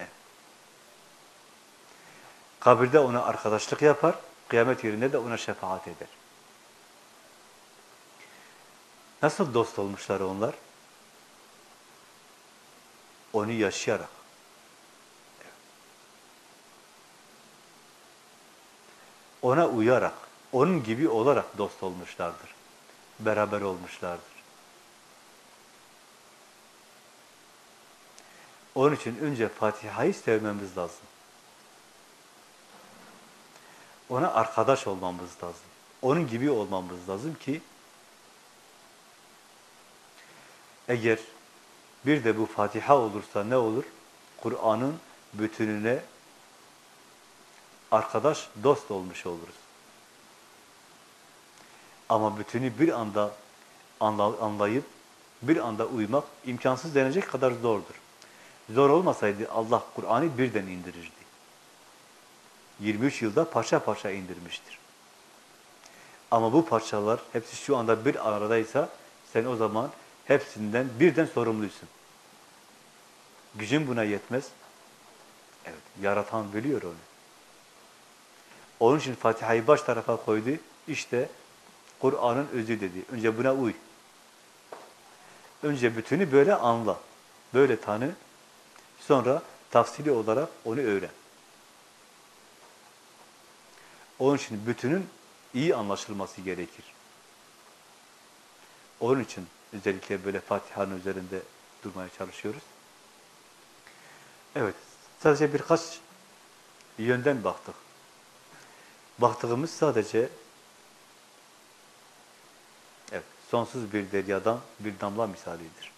Evet. Kabirde ona arkadaşlık yapar, kıyamet yerinde de ona şefaat eder. Nasıl dost olmuşlar onlar? Onu yaşayarak. Ona uyarak, onun gibi olarak dost olmuşlardır. Beraber olmuşlardır. Onun için önce Fatiha'yı sevmemiz lazım. Ona arkadaş olmamız lazım. Onun gibi olmamız lazım ki eğer bir de bu Fatiha olursa ne olur? Kur'an'ın bütününe arkadaş, dost olmuş oluruz. Ama bütünü bir anda anla- anlayıp bir anda uymak imkansız denecek kadar zordur. Zor olmasaydı Allah Kur'an'ı birden indirirdi. 23 yılda parça parça indirmiştir. Ama bu parçalar hepsi şu anda bir aradaysa sen o zaman hepsinden birden sorumlusun. Gücün buna yetmez. Evet, yaratan biliyor onu. Onun için Fatiha'yı baş tarafa koydu. İşte Kur'an'ın özü dedi. Önce buna uy. Önce bütünü böyle anla. Böyle tanı. Sonra tafsili olarak onu öğren. Onun için bütünün iyi anlaşılması gerekir. Onun için özellikle böyle Fatiha'nın üzerinde durmaya çalışıyoruz. Evet, sadece birkaç yönden baktık. Baktığımız sadece evet, sonsuz bir deryadan bir damla misalidir.